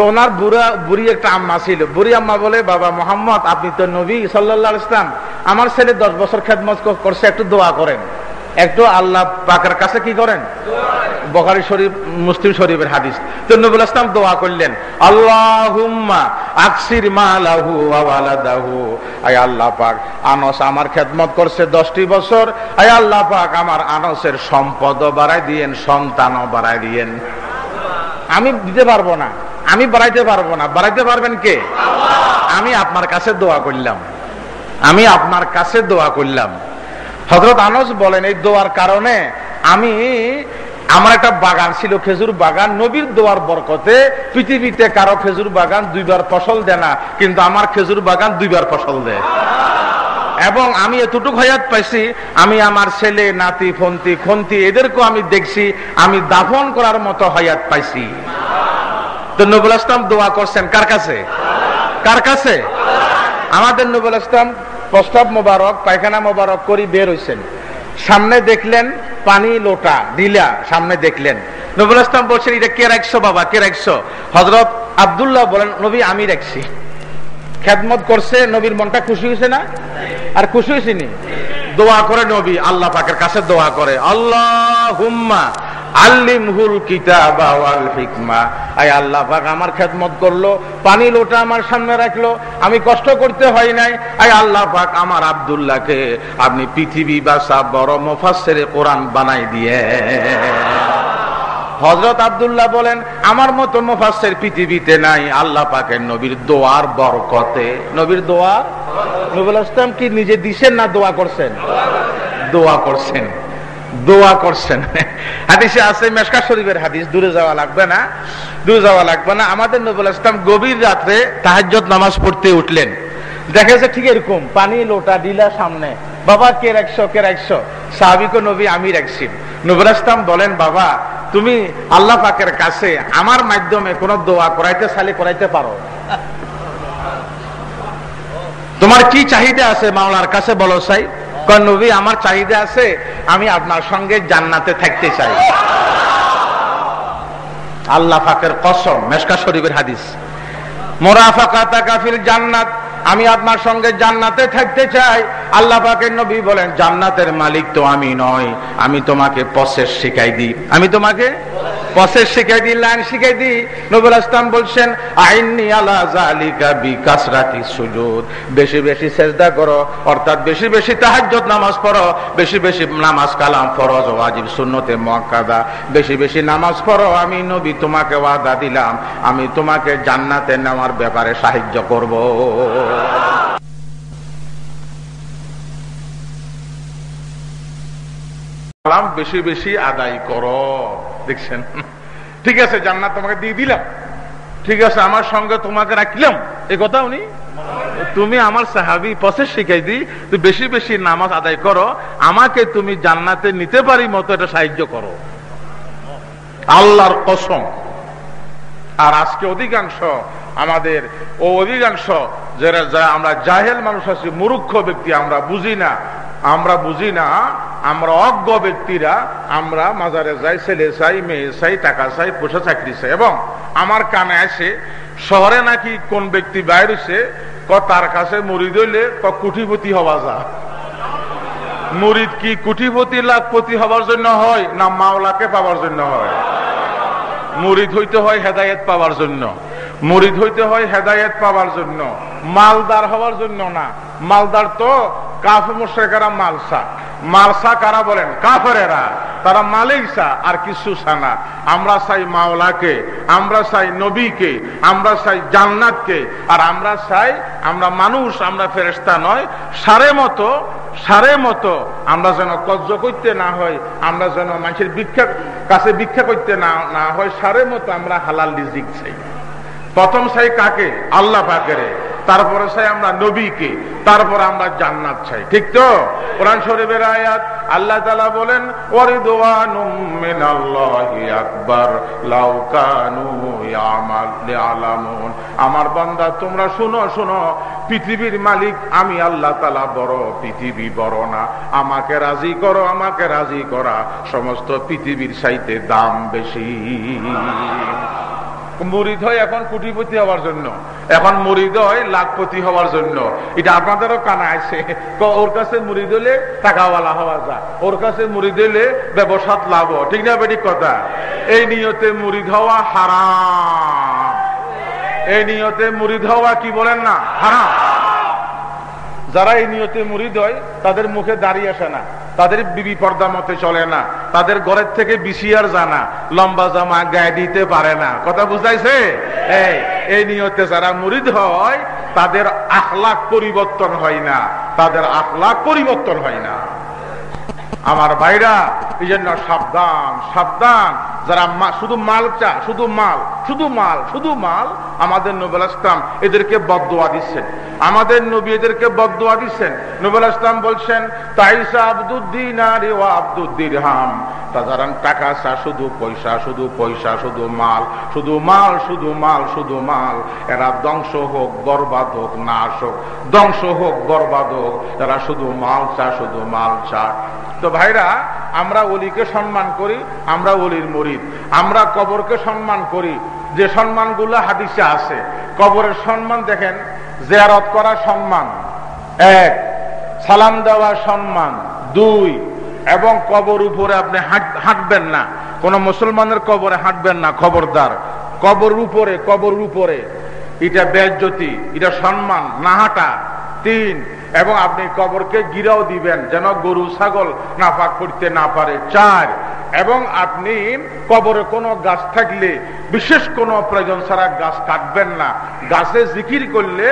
তো ওনার বুড়া, বুড়ি একটা আম্মা ছিল। বুড়ি আম্মা বলে, বাবা মোহাম্মদ, আপনি তো নবী সাল্লাহ ইসলাম আমার ছেলে দশ বছর খেদমত করছে, একটু দোয়া করেন। একটু আল্লাহ পাকের কাছে কি করেন? বখারি শরীফ, মুসলিম শরীফের হাদিস। তো নবুল ইসলাম দোয়া করলেন, আল্লাহুম্মা আল্লাহ পাক, আনস আমার খেদমত করছে দশটি বছর। আয় আল্লাহ পাক, আমার আনসের সম্পদও বাড়াই দিয়েন, সন্তানও বাড়াই দিয়েন। আমি দিতে পারব না। আমি বাড়াইতে পারব না। বাড়াইতে পারবেন কে? আমি আপনার কাছে দোয়া করলাম। আমি আপনার কাছে দোয়া করলাম। হজরত আনস বলেন এই দোয়ার কারণে আমি আমার একটা বাগান ছিল খেজুর বাগান। নবীর দোয়ার বরকতে পৃথিবীতে কারও খেজুর বাগান দুইবার ফসল দেয় না কিন্তু আমার খেজুর বাগান দুইবার ফসল দেয়। এবং আমি এতটুকু হয়াত পাইছি আমি আমার ছেলে নাতি ফন্তি খন্তি এদেরকেও আমি দেখছি আমি দাফন করার মতো হয়াত পাইছি। তো নবুল আসলাম দোয়া করছেন। কার কাছে? কার কাছে? আমাদের নবুল ইসলাম প্রস্তাব মোবারক, পায়খানা মোবারক করি বের হইছেন। সামনে দেখলেন পানি লোটা দিলা সামনে দেখলেন। নবুল ইসলাম বলছেন, এটা কে রাখছো বাবা? কে রাখছো? হজরত আবদুল্লাহ বলেন, নবী, আমি রাখছি। খেদমত করছে, নবীর মনটা খুশি হয়েছে না? আর খুশি হয়েছে নি? দোয়া করে নবী, আল্লাহ পাকের কাছে দোয়া করে আল্লাহ হুম্মা আল্লিমহুল কিতাবা ওয়াল হিকমা। আয় আল্লাহ পাক আমার খেদমত করল, পানি লোটা আমার সামনে রাখল, আমি কষ্ট করতে হয় নাই। আয় আল্লাহ পাক আমার আব্দুল্লাহকে আপনি পৃথিবী বাসা বড় মুফাসসির কোরআন বানাই দিয়ে। হজরত আব্দুল্লাহ বলেন, আমার মতো মুফাসসির পৃথিবীতে নাই, আল্লাহ পাকের নবীর দোয়ার বরকতে। নবীর দোয়া নবুল ইসলাম কি নিজে দিছেন না দোয়া করছেন? দোয়া করছেন। দোয়া করছেন। হাদিসে আছে, মেশকা শরীফের হাদিস, দূরে যাওয়া লাগবে না, দূরে যাওয়া লাগবে না। আমাদের নবুল ইসলাম গভীর রাত্রে তাহাজ্জত নামাজ পড়তে উঠলেন। দেখা যাচ্ছে ঠিক এরকম, পানি লোটা ডিলা সামনে। বাবা, কে রাখছো কে রাখছো? সাহাবিক নবী, আমি রাখছি। নবুল ইসলাম বলেন, বাবা, তুমি আল্লাহ পাকের কাছে আমার মাধ্যমে কোন দোয়া করাইতে, সালে করাইতে পারো। তোমার কি চাহিদা আছে মাওলার কাছে, বলো চাই নবী, আমার চাহিদা আছে, আমি আপনার সঙ্গে জান্নাতে থাকতে চাই। আল্লাহ পাকের কসম, মেশকা শরীফের হাদিস। কাফিল জান্নাত, আমি আপনার সঙ্গে জান্নাতে থাকতে চাই। আল্লাহ পাকের নবী বলেন, জান্নাতের মালিক তো আমি নয়, আমি তোমাকে প্রসেস শিখাই দিই। আমি তোমাকে প্রসেস শিখাই দিই লাইন শিখাই দিই নবুল ইসলাম বলছেন, আইনি আলা জালিকা বি কাসরাতি সুজুদ। বেশি বেশি সেজদা করো, অর্থাৎ বেশি বেশি তাহাজ্জুদ নামাজ পড়ো, বেশি বেশি নামাজ কালাম ফরজ ওয়াজিব সুন্নতে মুআক্কাদা। বেশি বেশি নামাজ পড়ো, আমি নবী, তোমাকে ওয়াদা দিলাম, আমি তোমাকে জান্নাতে নেওয়ার ব্যাপারে সাহায্য করব। সালাম বেশি বেশি আদায় করো। দেখছেন? ঠিক আছে, জান্নাত তোমাকে দিয়ে দিলাম। ঠিক আছে, আমার সঙ্গে তোমাকে রাখলাম। এ কথা উনি? তুমি আমার সাহাবি পথে শিখাই দি, তুমি বেশি বেশি নামাজ আদায় করো। আমাকে তুমি জান্নাতে নিতে পারি মতো এটা সাহায্য করো। আল্লাহর কসম। আর আজকে অধিকাংশ আমাদের ও অধিকাংশ যারা আমরা জাহেল মানুষ আছি, মূর্খ ব্যক্তি, আমরা বুঝি না। আমরা বুঝি না, আমরা অজ্ঞ ব্যক্তিরা, আমরা মাজারে যাই, ছেলে চাই, মেয়ে চাই, টাকা চাই পোষা চাকরি চাই। এবং আমার কানে আসে, শহরে নাকি কোন ব্যক্তি বাইরেছে ক তার কাছে মুড়ি হইলে ক কুটিপতি হওয়া যা। মুরিদ কি কুটিপতি, লাখপতি হবার জন্য হয়, না মাওলাকে পাওয়ার জন্য হয়? মুরিদ হইতে হয় হেদায়েত পাওয়ার জন্য। মুরিদ হইতে হয় হেদায়েত পাওয়ার জন্য, মালদার হওয়ার জন্য না। মালদার তো কাফ মুশেকেরা মালসা। মালসা কারা বলেন? কাফেরেরা। তারা মালিক আর কিছু সানা আমরা চাই মাওলাকে, আমরা চাই নবীকে, আমরা চাই জান্নাতকে, আর আমরা চাই আমরা মানুষ, আমরা ফেরেস্তা নয়। সারে মতো সারে মতো আমরা যেন কজ্জ করতে না হয়, আমরা যেন মানুষের ভিক্ষা কাছে ভিক্ষা করতে না না হয়, সারে মতো আমরা হালাল রিজিক চাই। প্রথম চাই কাকে? আল্লাহ পাকেরে। তারপরে চাই আমরা নবীকে। তারপর আমরা জান্নাত চাই। ঠিক তো? কোরআন শরীফের আয়াত, আল্লাহ তাআলা বলেন আকবার আমার বান্দা, তোমরা শুনো শুনো। পৃথিবীর মালিক, আমি আল্লাহ তালা বড়, পৃথিবী বড় না। আমাকে রাজি করো, আমাকে রাজি করা। সমস্ত পৃথিবীর সাইতে দাম বেশি। মুরিদ হয় এখন কুটিপতি হওয়ার জন্য। এখন মুরিদ হয় লাখপতি হওয়ার জন্য। এটা আপনাদেরও কানা আছে। ওর কাছে মুরিদ হলে টাকাওয়ালা হওয়া যায়। ওর কাছে মুরিদ হলে ব্যবসাত লাভ ঠিক না বেটি কথা? এই নিয়তে মুরিদ হওয়া হারাম। এই নিয়তে মুরিদ হওয়া কি বলেন না? হারাম। যারা এই নিয়তে মুরিদ হয়, তাদের মুখে দাঁড়িয়ে আসে না। তাদের বিবি পর্দা মতে চলে না। তাদের ঘরের থেকে বিশিয়ার জানা। লম্বা জামা গায়ে দিতে পারে না। কথা বুঝাইছে? এই এই নিয়তে যারা মুরিদ হয়, তাদের আখলাখ পরিবর্তন হয় না। তাদের আখলাখ পরিবর্তন হয় না। আমার ভাইরা এই জন্য সাবধান সাবধান। যারা শুধু মাল চা শুধু মাল শুধু মাল শুধু মাল, আমাদের নবুল ইসলাম এদেরকে বদোয়া দিচ্ছেন। আমাদের নবী এদেরকে বদোয়া দিচ্ছেন। নবুল ইসলাম বলছেন, তাইসা আব্দুদ্দিন আর আব্দুদ্দির হাম সাধারণ টাকা চা শুধু পয়সা শুধু পয়সা, শুধু মাল শুধু মাল শুধু মাল শুধু মাল। এরা ধ্বংস হোক, বরবাদ হোক নাশ হোক ধ্বংস হোক, বরবাদ হোক। এরা শুধু মাল চা শুধু মাল চা তো ভাইরা, আমরা অলিকে সম্মান করি, আমরা অলির মরিদ। আমরা কবরকে সম্মান করি, যে সম্মানগুলো হাদিসে আছে। কবরের সম্মান দেখেন, জেয়ারত করা সম্মান। এক, সালাম দেওয়া সম্মান। দুই, এবং কবর উপরে আপনি হাঁটবেন না। কোন মুসলমানের কবরে হাঁটবেন না, খবরদার। কবর উপরে কবর উপরে। এটা বেজ্যোতি এটা সম্মান না হাঁটা তিন এবং আপনি কবরকে গিরাও দিবেন, যেন গরু, ছাগল নাফাক করতে না পারে। চার, এবং আপনি কবরে কোনো গাছ থাকলে, বিশেষ কোনো প্রয়োজন ছাড়া গাছ কাটবেন না। গাছে জিকির করলে,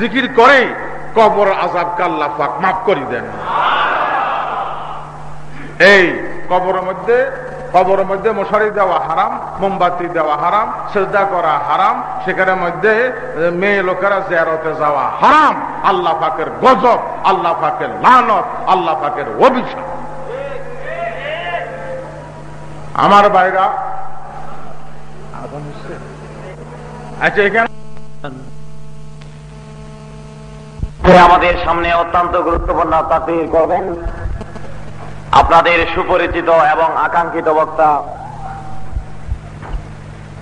জিকির করেই কবর আজাব কাল্লাফাক মাফ করি দেন। এই কবরের মধ্যে কবরের মধ্যে মশারি দেওয়া হারাম, মোমবাতি দেওয়া হারাম শ্রদ্ধা করা হারাম, সেখানের মধ্যে মেয়ে লোকেরা জেরতে যাওয়া হারাম। আল্লাহ পাকের গজব, আল্লাহ পাকের লানত, আল্লাহ পাকের অভিশাপ। আমার বাইরা আচ্ছা এখানে আমাদের সামনে অত্যন্ত গুরুত্বপূর্ণ তাতে করবেন। আপনাদের সুপরিচিত এবং আকাঙ্ক্ষিত বক্তা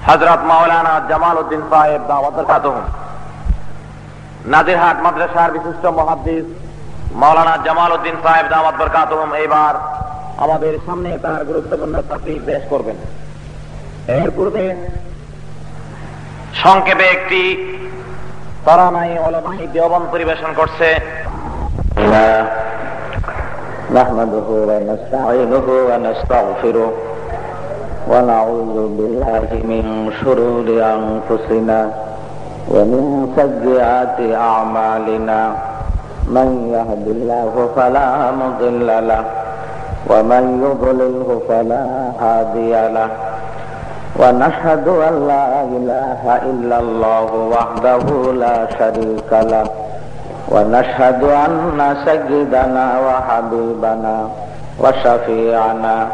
হজরত মাওলানা জামাল উদ্দিন সাহেব দাওয়াতুল খাতুম, নাজিরহাট মাদ্রাসার বিশিষ্ট মহাদ্দিস মাওলানা জামাল উদ্দিন সাহেব দাওয়াত বরকাতুম এইবার আমাদের সামনে তার গুরুত্বপূর্ণ তাকরির পেশ করবেন। এর পূর্বে সংক্ষেপে একটি তারানাই অলমাই দেওবন পরিবেশন করছে। نحمده ونستعينه ونستغفره ونعوذ بالله من شرور أنفسنا ومن سيئات أعمالنا. من يهد الله فلا مضل له ومن يضلله فلا هادي له. ونشهد أن لا إله إلا الله وحده لا شريك له. ونشهد أن سيدنا وحبيبنا وشفيعنا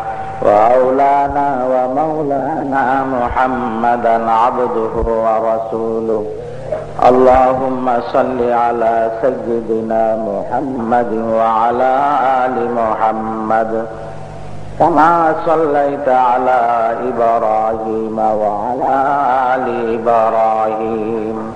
وأولانا ومولانا محمدا عبده ورسوله. اللهم صل على سيدنا محمد وعلى آل محمد. كما صليت على إبراهيم وعلى آل إبراهيم.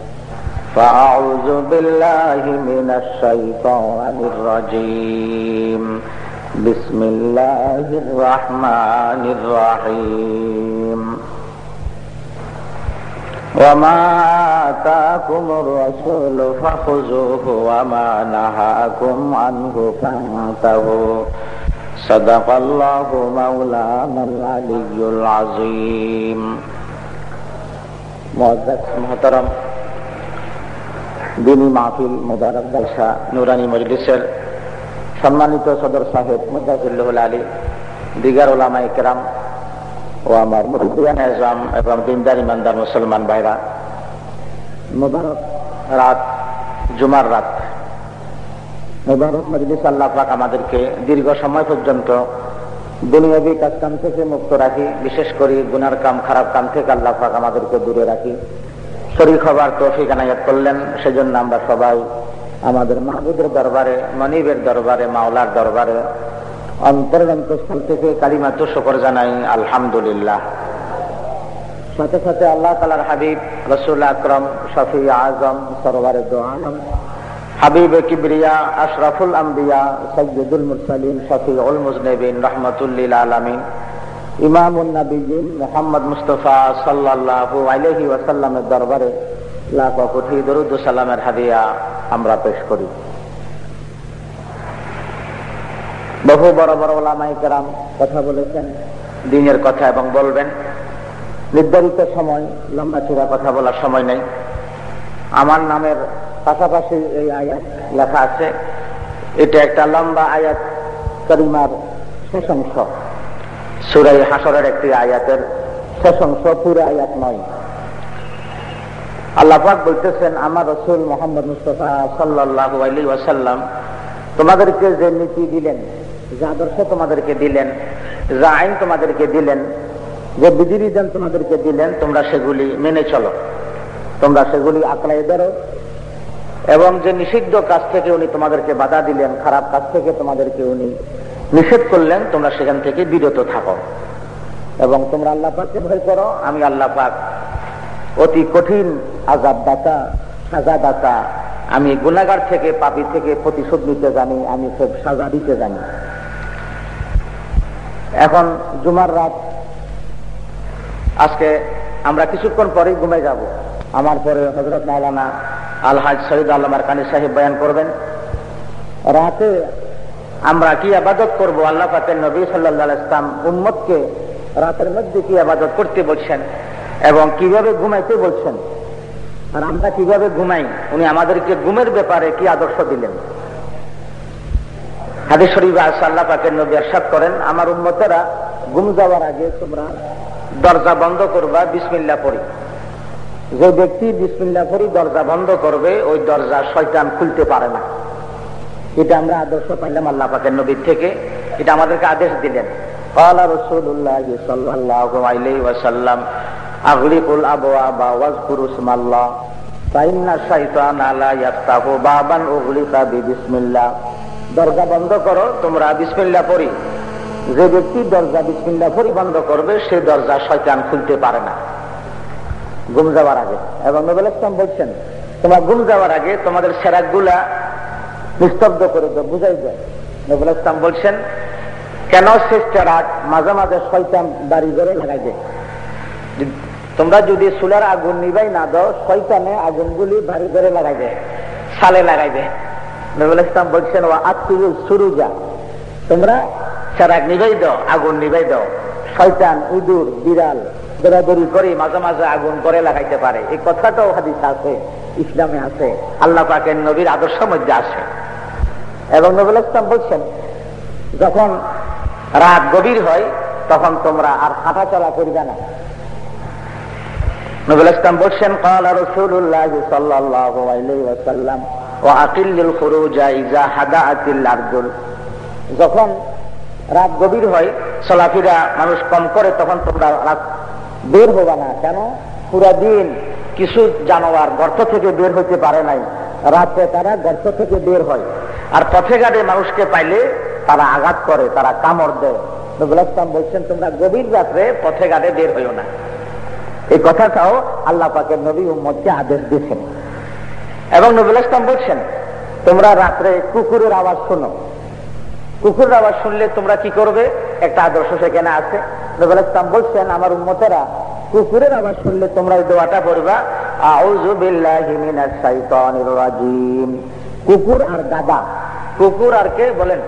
فأعوذ بالله من الشيطان الرجيم. بسم الله الرحمن الرحيم. وما آتاكم الرسول فخذوه وما نهاكم عنه فانتهوا. صدق الله مولانا العلي العظيم. معزز محترم. দিনী মাহফিল মোবারক জালসা নুরানি মজলিসের সম্মানিত সদর সাহেব মুজাজুল্লাহুল আলী, দিগার ওলামা ইকরাম ও আমার মুরব্বিয়ান এজাম এবং দিনদার ইমানদার মুসলমান ভাইরা, মোবারক রাত, জুমার রাত। মোবারক মজলিস আল্লাহ পাক আমাদেরকে দীর্ঘ সময় পর্যন্ত দুনিয়াবী কাজ কাম থেকে মুক্ত রাখি, বিশেষ করে গুনার কাম, খারাপ কাম থেকে আল্লাহ পাক আমাদেরকে দূরে রাখি। শরীর হবার তৌফিক আনায়াত করলেন। সেজন্য আমরা সবাই আমাদের মাহবুদের দরবারে, মনিবের দরবারে, মাওলার দরবারে অন্তর্গন্তস্থল থেকে কালিমাত শকর জানাই, আলহামদুলিল্লাহ। সাথে সাথে আল্লাহ তালার হাবিব, রসুল আকরম, শফি আজম, সরওয়ারে দো আলম, হাবিব কিবরিয়া, আশরাফুল আম্বিয়া সৈয়দুল মুরসালিন শফি উল মুজনবিন রহমতুল্লিল আলমিন ইমামুন্নবীন মোহাম্মদ মুস্তফা সাল্লাল্লাহু আলাইহি ওয়াসাল্লামের দরবারে লাখ কোটি দরুদ হাদিয়া আমরা পেশ করি। বহু বড় বড় ওলামাই কথা বলেছেন, দিনের কথা এবং বলবেন। নির্ধারিত সময়, লম্বা চূড়া কথা বলার সময় নেই। আমার নামের পাশাপাশি এই আয়াত লেখা আছে। এটা একটা লম্বা আয়াত, করিমার শেষ অংশ। সুরাই হাসরের একটি আয়াতের শেষ অংশ, পুরো আয়াত নয়। আল্লাহাক বলতেছেন, আমার রসুল মোহাম্মদ মুস্তফা সাল্লাহ আলী ওয়াসাল্লাম তোমাদেরকে যে নীতি দিলেন, যে আদর্শ তোমাদেরকে দিলেন, যে আইন তোমাদেরকে দিলেন, যে বিধিবিধান তোমাদেরকে দিলেন, তোমরা সেগুলি মেনে চলো। তোমরা সেগুলি আঁকড়াই ধরো এবং যে নিষিদ্ধ কাজ থেকে উনি তোমাদেরকে বাধা দিলেন, খারাপ কাজ থেকে তোমাদেরকে উনি নিষেধ করলেন, তোমরা সেখান থেকে বিরত থাকো। এবং তোমরা আল্লাহ পাককে ভয় করো, আমি আল্লাহ পাক অতি কঠিন আজাব দাতা সাজা দাতা আমি গুণাগার থেকে, পাপি থেকে প্রতিশোধ নিতে জানি, আমি খুব সাজা দিতে জানি। এখন জুমার রাত। আজকে আমরা কিছুক্ষণ পরেই ঘুমে যাব। আমার পরে হজরত মাওলানা আলহাজ শহীদ আল্লামার কানি সাহেব বয়ান করবেন। রাতে আমরা কি আবাদত করব? আল্লাহ পাকের নবী সাল্লাহ ইসলাম উম্মতকে রাতের মধ্যে কি আবাদত করতে বলছেন এবং কীভাবে ঘুমাইতে বলছেন? আর আমরা কীভাবে ঘুমাই? উনি আমাদেরকে ঘুমের ব্যাপারে কি আদর্শ দিলেন? হাদিস শরীফ আল্লাহ পাকের নবী আরশাদ করেন, আমার উম্মতেরা ঘুম যাওয়ার আগে তোমরা দরজা বন্ধ করবা বিসমিল্লা পড়ি। যে ব্যক্তি বিসমিল্লা পড়ি, দরজা বন্ধ করবে, ওই দরজা শয়তান খুলতে পারে না। এটা আমরা আদর্শ পাইলাম আল্লাহ পাকের নবীর থেকে এটা আমাদেরকে আদেশ দিলেন قال رسول الله صلى الله عليه وسلم اغلق الابواب واذكروا اسم الله فان الشيطان لا يفتح بابا اغلق ببسم الله দরজা বন্ধ করো তোমরা বিসমিল্লাহ পড়ি যে ব্যক্তি দরজা বিসমিল্লাহ পড়ি বন্ধ করবে সে দরজা শয়তান খুলতে পারে না ঘুম যাওয়ার আগে এবং নবুল ইসলাম বলছেন তোমরা ঘুম যাওয়ার আগে তোমাদের সেরাক গুলা নিস্তব্ধ করে দাও বুঝাই দেয়। নবুল ইসলাম বলছেন, কেন শেষ চেরাক মাঝে মাঝে শয়তান বাড়ি ধরে লাগাই দেয়? তোমরা যদি চুলার আগুন নিবাই না দাও, শয়তানে আগুনগুলি বাড়ি ধরে লাগাই দেয় সালে লাগাই দেয়। নবুল ইসলাম বলছেন ও আত্মীয় শুরু যা তোমরা চেরাক নিবাই দাও, আগুন নিবাই দাও। শয়তান, ইঁদুর, বিড়াল, দৌড়াদৌড়ি করে মাঝে মাঝে আগুন করে লাগাইতে পারে। এই কথাটাও হাদিস আছে, ইসলামে আছে। আল্লাহ পাকের নবীর আদর্শ মধ্যে আছে। এবং নবুল ইসলাম বলছেন, যখন রাত গভীর হয়, তখন তোমরা আর হাঁটা চলা করবে না। নবুল ইসলাম বলছেন কালা রসুল্লাহ সাল্লাহ ও আকিল্লুল খুরুজা ইজা হাদা আকিল আব্দুল যখন রাত গভীর হয় সলাফিরা মানুষ কম করে, তখন তোমরা রাত বের হবা না। কেন? পুরা দিন কিছু জানোয়ার গর্ত থেকে বের হইতে পারে নাই। রাতে তারা গর্ত থেকে বের হয়। আর পথে ঘাটে মানুষকে পাইলে তারা আঘাত করে, তারা কামড় দেয়। ইসলাম বলছেন, তোমরা গভীর রাত্রে পথে ঘাটে বের হইও না। এই কথাটাও আল্লাহ নবী উম্মদকে আদেশ দিয়েছেন। এবং নবুল ইসলাম বলছেন, তোমরা রাত্রে কুকুরের আওয়াজ শোনো। কুকুরের আওয়াজ শুনলে তোমরা কি করবে? একটা আদর্শ সেখানে আছে। নবুল ইসলাম বলছেন, আমার উম্মতেরা, কুকুরের আওয়াজ শুনলে তোমরা এই দোয়াটা পড়বা শাইতানির রাজিম। কুকুর আর গাদা কুকুর আর কে বলেন?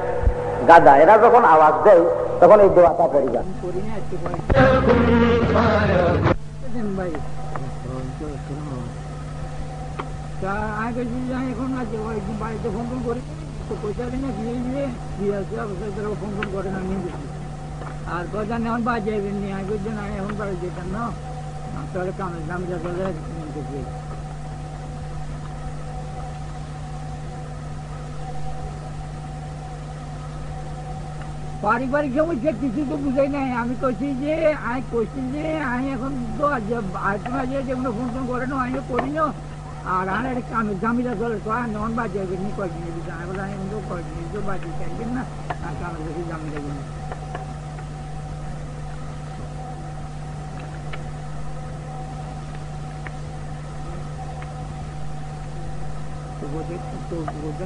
গাদা এরা যখন আওয়াজ দেয় তখন এই দোয়াটা পড়িবা আগে যদি এখন আছে বাড়িতে ফোন ফোন করি তো পয়সা দিয়ে দিয়ে দিয়ে আসছে ফোন ফোন করে না? নিয়ে আর কথা নেই এখন বাজে নি আমি এখন বাড়ি যেতাম না তাহলে কামে দাম যা পারিবারিক সমস্যা কিছু তো বুঝাই নাই আমি কইছি যে আমি কইছি যে আমি এখন তো আইটেম আছে যেগুলো ফোন টোন করে না আমি করি না আর আর একটা কামে জামিলা চলে তো আর নন বাজে নি কয়েকদিন দিদি আমি বলে আমি তো কয়েকদিন তো বাজে চাইছেন না আর কামে দেখি জামিলা গেল তো বোঝে তো বোঝে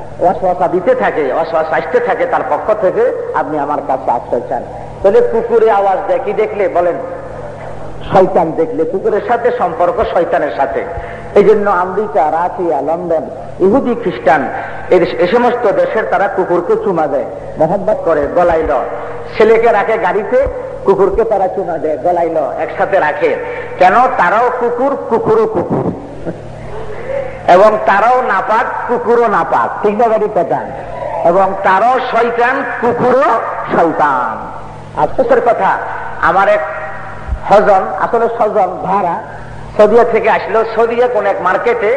অশ্বাসা দিতে থাকে, অশ্বাস আসতে থাকে তার পক্ষ থেকে আপনি আমার কাছে আশ্রয় চান। তাহলে কুকুরে আওয়াজ দেয় কি দেখলে বলেন, শয়তান দেখলে কুকুরের সাথে সম্পর্ক শয়তানের সাথে। এই জন্য আমেরিকা, রাশিয়া, লন্ডন, ইহুদি, খ্রিস্টান এ সমস্ত দেশের তারা কুকুরকে চুমা দেয় মোহাম্মত করে গলাইল ছেলেকে রাখে গাড়িতে, কুকুরকে তারা চুমা দেয় গলাইল একসাথে রাখে। কেন? তারাও কুকুর, কুকুরও কুকুর। এবং তারাও নাপাক, কুকুরও নাপাক। ঠিক না গাড়ি কথা এবং তারাও শয়তান, কুকুরও শয়তান। আফসোসের কথা, আমার এক হজন আসলে সজন ভাড়া, সৌদিয়া থেকে আসলো। সৌদিয়া কোন এক মার্কেটে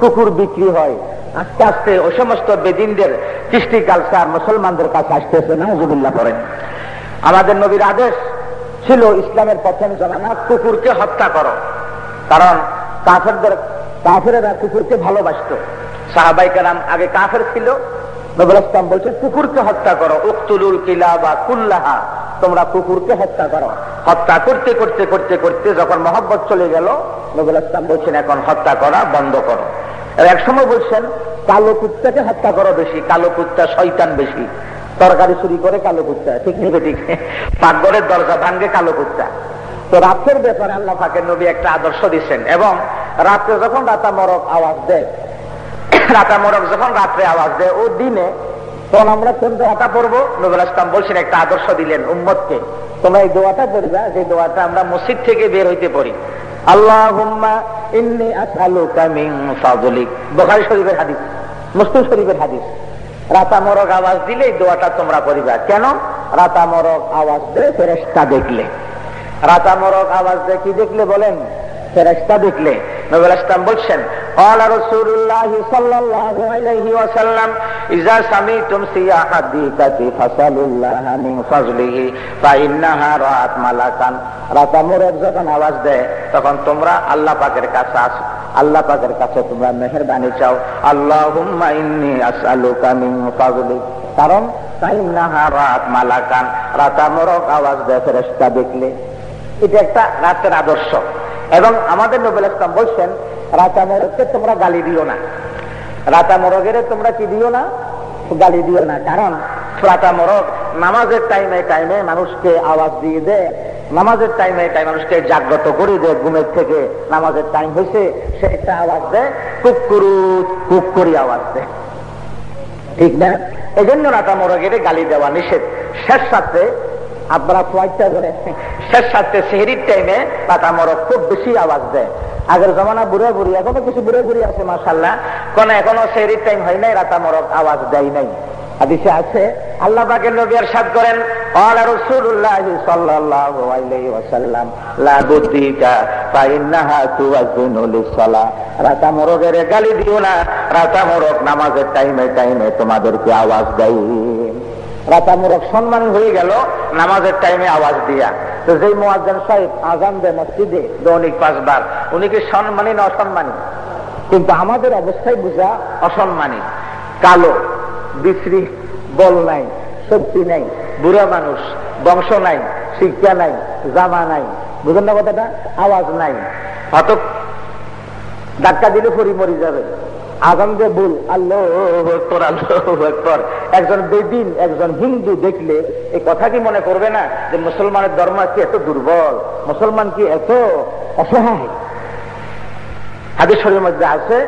কুকুর বিক্রি হয়। আস্তে আস্তে ওই সমস্ত বেদিনদের কৃষ্টি কালচার মুসলমানদের কাছে আসতেছে। নাহজুবিল্লাহ করেন আমাদের নবীর আদেশ ছিল ইসলামের প্রথম জমানা কুকুরকে হত্যা করো। কারণ কাফেরদের কাফেরেরা কুকুরকে ভালোবাসত। সাহাবাই কালাম আগে কাফের ছিল। নবুল ইসলাম বলছে কুকুরকে হত্যা করো। উক্তুলুল কিলা বা কুল্লাহা। তোমরা কুকুরকে হত্যা করো। হত্যা করতে করতে করতে করতে যখন মহব্বত চলে গেল নবুল ইসলাম বলছেন, এখন হত্যা করা বন্ধ করো। এক সময় বলছেন, কালো কুত্তাকে হত্যা করো বেশি, কালো কুত্তা শয়তান বেশি। তরকারি চুরি করে কালো কুত্তা, ঠিক নেবে, ঠিক পাকঘরের দরজা ভাঙ্গে কালো কুত্তা। তো রাতের ব্যাপারে আল্লাহ ফাঁকের নবী একটা আদর্শ দিচ্ছেন এবং রাত্রে যখন রাতা মরক আওয়াজ দেয়, রাতা মরক যখন রাত্রে আওয়াজ দেয়, ও দিনে তখন আমরা কোন দোয়াটা পড়ব? নবুল ইসলাম বলছেন, একটা আদর্শ দিলেন উম্মতকে। তোমরা এই দোয়াটা পড়বা, যে দোয়াটা আমরা মসজিদ থেকে বের হইতে পড়ি। আল্লাহ ইন্নি শরীফের হাদিস, মুসলিম শরীফের হাদিস। রাতা মরক আওয়াজ দিলে এই দোয়াটা তোমরা পড়িবা। কেন? রাতা মরক আওয়াজ দেয় ফেরেশতা দেখলে। রাতা মরক আওয়াজ দেয় কি দেখলে বলেন? ফেরেশতা দেখলে। নবুল ইসলাম বলছেন قال رسول الله صلى الله عليه وسلم إذا سمعتم سياح الديكة فصلوا الله من فضله فإنها رأت ملكا রাতা মোরগ যখন আওয়াজ দেয় তখন তোমরা আল্লাহ পাকের কাছে আসো আল্লাহ পাকের কাছে তোমরা মেহরবানি চাও আল্লাহুম্মা ইন্নী আসআলুকা মিন ফাযলিক কারণ ফাইন্নাহা রাত মালাকান রাতা মোরগ আওয়াজ দেয় ফেরেশতা দেখলে এটা একটা রাতের আদর্শ এবং আমাদের নবুল ইসলাম বলছেন রাতা মোরগকে তোমরা গালি দিও না। রাতা মোরগের তোমরা কি দিও না? গালি দিও না। কারণ রাতা মোরগ নামাজের টাইমে টাইমে মানুষকে আওয়াজ দিয়ে দেয়। নামাজের টাইমে টাইম মানুষকে জাগ্রত করে দেয়। ঘুমের থেকে নামাজের টাইম হয়েছে সে একটা আওয়াজ দেয় কুকুরু কুকুরি আওয়াজ দেয়। ঠিক না? এই জন্য রাতা মোরগের গালি দেওয়া নিষেধ। শেষ সাথে আপনারা ফ্লাইটটা ধরে শেষ সাথে সেহরির টাইমে রাতা মোরগ খুব বেশি আওয়াজ দেয় আগের জমানা বুড়ে বুড়ি এখনো কিছু বুড়ে বুড়ি আছে মাসাল্লাহ কোন এখনো সেহরির টাইম হয় নাই রাতা মোরগ আওয়াজ দেয় নাই হাদিসে আছে আল্লাহ পাকের নবী ارشاد করেন قال رسول الله صلى الله عليه وسلم لا بديك فانها تؤذن للصلاه রাতা মোরগের গালি দিও না রাতা মোরগ নামাজের টাইমে টাইমে তোমাদেরকে আওয়াজ দেয় রাতা মোরগ সম্মানী হয়ে গেল, নামাজের টাইমে আওয়াজ দিয়া। তো যেই মোয়াজ্জেন সাহেব আজান দেয় মসজিদে, দৈনিক পাঁচবার, উনি কি সম্মানী না অসম্মানী? কিন্তু আমাদের অবস্থায় বোঝা অসম্মানী। কালো, বিশ্রী, বল নাই, শক্তি নাই, বুড়া মানুষ, বংশ নাই, শিক্ষা নাই, জামা নাই। বুঝেন না কথাটা? আওয়াজ নাই। হয়তো ধাক্কা দিলে ফরি মরি যাবে। আগাম যে বল, আল্লাহ একবার আল্লাহ একবার একজন বেদিন, একজন হিন্দু দেখলে এই কথা কি মনে করবে না যে মুসলমানের ধর্ম কি এত দুর্বল? মুসলমান কি এত অসহায়? হাদিস শরীরের মধ্যে আছে,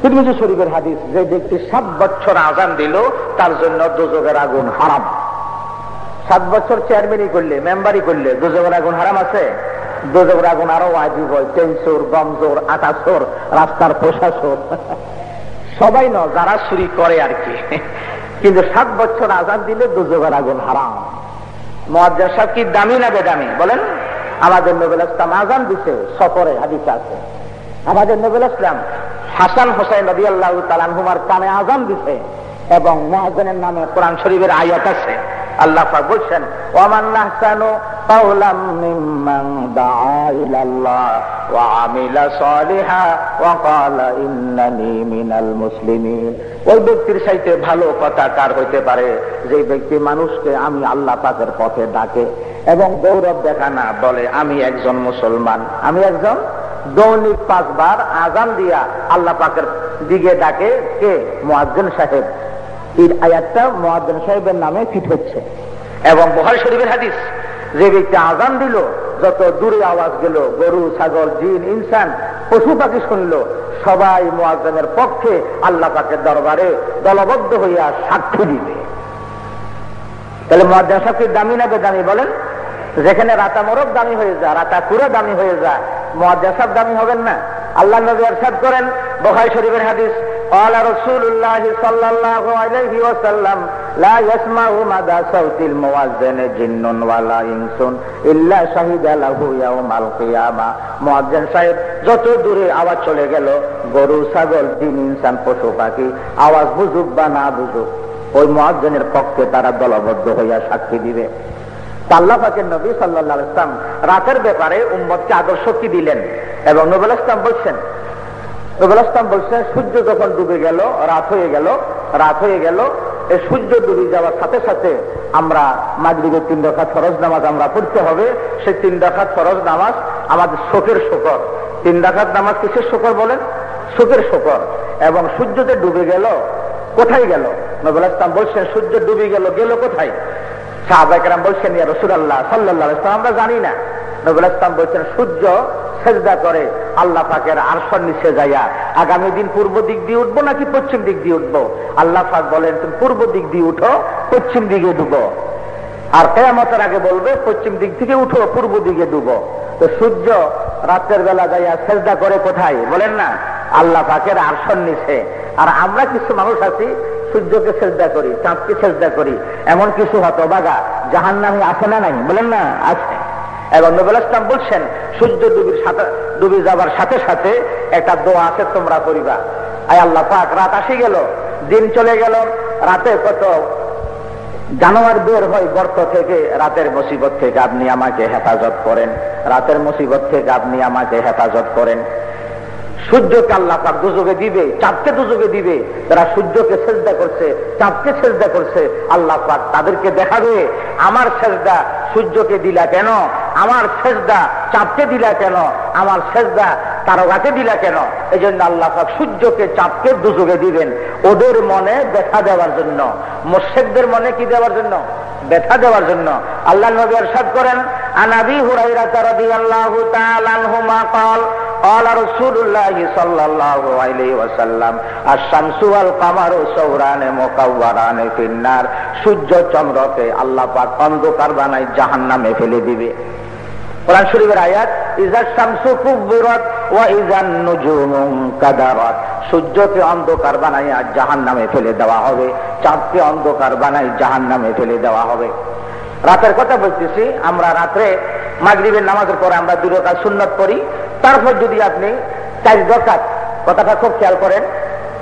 তিরমিজি শরীফের হাদিস, যে ব্যক্তি সাত বছর আজান দিল, তার জন্য দুযোগের আগুন হারাম। সাত বছর চেয়ারম্যানই করলে মেম্বারই করলে দুযোগের আগুন হারাম আছে? দুযোগের আগুন আরও আজীব হয় চেনচোর গমজোর আটাচোর রাস্তার প্রশাসন সবাই ন, যারা চুরি করে আর কি। কিন্তু সাত বছর আজান দিলে দুজোগের আগুন হারাম। মহাজ্জার সাহেব কি দামি না বেদামি? বলেন। আমাদের নবুল ইসলাম আজান দিছে, সফরে হাদিস আছে। আমাদের নবুল ইসলাম হাসান হোসাইন রবি আল্লাহ তালানহুমার কানে আজান দিছে এবং মহাজনের নামে কোরআন শরীফের আয়াত আছে। আল্লাহ পাক বলছেন ওমান নাহসানু قولا ممن دعا إلى الله وعمل صالحا وقال إنني من المسلمين ওই ব্যক্তির সাইতে ভালো কথা কার হইতে পারে যে ব্যক্তি মানুষকে আমি আল্লাহ পাকের পথে ডাকে এবং গৌরব দেখানা বলে আমি একজন মুসলমান আমি একজন দৈনিক পাঁচবার আজান দিয়া আল্লাহ পাকের দিকে ডাকে কে মোয়াজ্জেন সাহেব আয়াতটা সাহেবের নামে ফিট হচ্ছে। এবং শরীফের হাদিস, যে ব্যক্তি দিল, যত দূরে আওয়াজ গেল, গরু, ছাগল, জিন, ইনসান, পশু পাখি শুনলো, সবাই মোয়াজ্জেনের পক্ষে আল্লাহ পাকের দরবারে দলবদ্ধ হইয়া সাক্ষী দিবে। তাহলে মোয়াজ্জেন সাহেব দামি না দামি বলেন? যেখানে রাতা মোরগ দামি হয়ে যায়, রাতা কুড়া দামি হয়ে যায় মোয়াজ্জেন সাহেব দামি হবেন না? আল্লাহ নবী আরশাদ করেন বহাই শরীফের হাদিস قال رسول الله صلى الله عليه وسلم لا يسمع مدى صوت المؤذن جن ولا انس الا شهد له يوم القيامه মুয়াজ্জিন সাহেব যত দূরে আওয়াজ চলে গেল গরু ছাগল জিন ইনসান পশু পাখি আওয়াজ বুঝুক বা না বুঝুক ওই মুয়াজ্জিনের পক্ষে তারা দলবদ্ধ হইয়া সাক্ষী দিবে আল্লাহ পাকের নবী সাল্লাহ ইসলাম রাতের ব্যাপারে উম্মদকে আদর্শ কি দিলেন এবং নবুল ইসলাম বলছেন নবুল ইসলাম বলছেন সূর্য যখন ডুবে গেল, রাত হয়ে গেল, রাত হয়ে গেল এই সূর্য ডুবে যাওয়ার সাথে সাথে আমরা মাগরিবের তিন রকাত ফরজ নামাজ আমরা পড়তে হবে। সেই তিন রকাত ফরজ নামাজ আমাদের শোকের শোকর। তিন রাখাত নামাজ কিসের শোকর বলেন? শোকের শোকর। এবং সূর্যতে ডুবে গেল, কোথায় গেল? নবুল ইসলাম বলছেন, সূর্য ডুবে গেল গেল কোথায়? সাহাবাইকার বলছেন, ইয়া রসুল আল্লাহ সাল্লাহ আমরা জানি না। নবুল ইসলাম বলছেন, সূর্য সেজদা করে, আল্লাহ পাকের আরশন নিচে যাইয়া, আগামী দিন পূর্ব দিক দিয়ে উঠবো নাকি পশ্চিম দিক দিয়ে উঠবো? আল্লাহ পাক বলেন, তুমি পূর্ব দিক দিয়ে উঠো, পশ্চিম দিকে ডুবো। আর কেয়ামতের আগে বলবে, পশ্চিম দিক থেকে উঠো, পূর্ব দিকে ডুবো। তো সূর্য রাতের বেলা যাইয়া সেজদা করে কোথায়? বলেন না, আল্লাহ পাকের আরশন নিচে। আর আমরা কিছু মানুষ আছি, সূর্যকে সেজদা করি, চাঁদকে সেজদা করি, এমন কিছু হতবাগা জাহান নামে আছে না নাই, বলেন না আছে এবং নবুল ইসলাম বলছেন, সূর্য ডুবির সাথে ডুবি যাবার সাথে সাথে একটা দোয়া আছে, তোমরা করিবা। আয় আল্লাহ পাক, রাত আসি গেল, দিন চলে গেল, রাতে কত জানোয়ার বের হয় গর্ত থেকে, রাতের মুসিবত থেকে আপনি আমাকে হেফাজত করেন, রাতের মুসিবত থেকে আপনি আমাকে হেফাজত করেন। সূর্যকে আল্লাহ পাক দুযোগে দিবে, চাঁদকে দুযোগে দিবে তারা সূর্যকে সেজদা করছে, চাঁদকে সেজদা করছে, আল্লাহ পাক তাদেরকে দেখাবে, আমার সেজদা সূর্যকে দিলা কেন? আমার সেজদা চাঁদকে দিলা কেন আমার সেজদা তারকাকে দিলা কেন এই জন্য আল্লাহ পাক সূর্যকে চাঁদকে দুযোগে দিবেন ওদের মনে দেখা দেওয়ার জন্য মোর্শেকদের মনে কি দেওয়ার জন্য ব্যথা দেওয়ার জন্য আল্লাহ নবী আরশাদ করেন আনাবি হুরাইরা রাদিয়াল্লাহু তাআলা আনহুমা قال قال رسول الله صلى الله عليه وسلم الشمس والقمر سوران مكوران في النار সূর্য চন্দ্রকে আল্লাহ পাক অন্ধকার বানায় জাহান্নামে ফেলে দিবে কোরআন শরীফের আয়াত, ইজা শামসু কুব্বিরাত ওয়া ইজান নুজুমু কাদারাত। সূর্যকে অন্ধকার বানাইয়া জাহান্নামে ফেলে দেওয়া হবে। চাঁদকে অন্ধকার বানাই জাহান্নামে ফেলে দেওয়া হবে। রাতের কথা বলতেছি, আমরা রাত্রে মাগরিবের নামাজের পরে আমরা দুই রাকাত সুন্নত পড়ি। তারপর যদি আপনি চার রকাত কথাটা খুব খেয়াল করেন,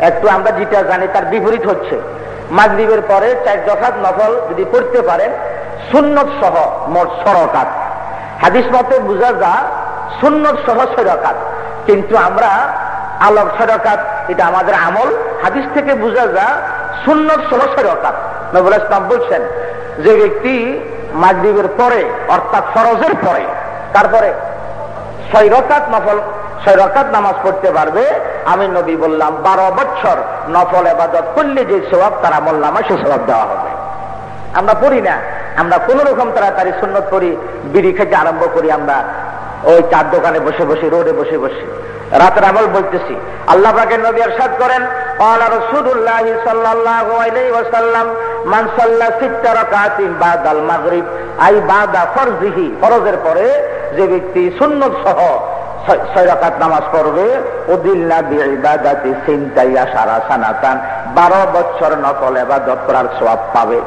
একটু আমরা যেটা জানি তার বিপরীত হচ্ছে। মাগরিবের পরে চার রকাত নফল যদি পড়তে পারেন, সুন্নত সহ মোট সরকাত হাদিস মতে বুঝা যা সুন্নত সহ সরকাত। কিন্তু আমরা আলোক সরকাত, এটা আমাদের আমল। হাদিস থেকে বুঝা যা সুন্নত সহ সরকাত। নবুল ইসলাম বলছেন, যে ব্যক্তি মাগরিবের পরে, অর্থাৎ ফরজের পরে, তারপরে ছয় রকাত নফল ছয় রকাত নামাজ পড়তে পারবে। আমি নবী বললাম, বারো বছর নফল এবাদত করলে যে স্বভাব তার আমল বললাম সে স্বভাব দেওয়া হবে। আমরা পড়ি না। আমরা কোন রকম তাড়াতাড়ি সুন্নত করি বিড়ি খেতে আরম্ভ করি আমরা ওই চার দোকানে বসে বসে রোডে বসে বসে রাতের আমল বলতেছি আল্লাহ পাকে নবী আরশাদ করেন قال رسول الله صلى الله عليه وسلم من صلى ست ركعات بعد المغرب আই বাদা ফরজিহি ফরজের পরে যে ব্যক্তি সুন্নত সহ ছয় রাকাত নামাজ পড়বে ওদিল্লা বিবাদাতি সিনতাইয়া সারা সানাতান বারো বছর নকল এবাদত করার সওয়াব পাবে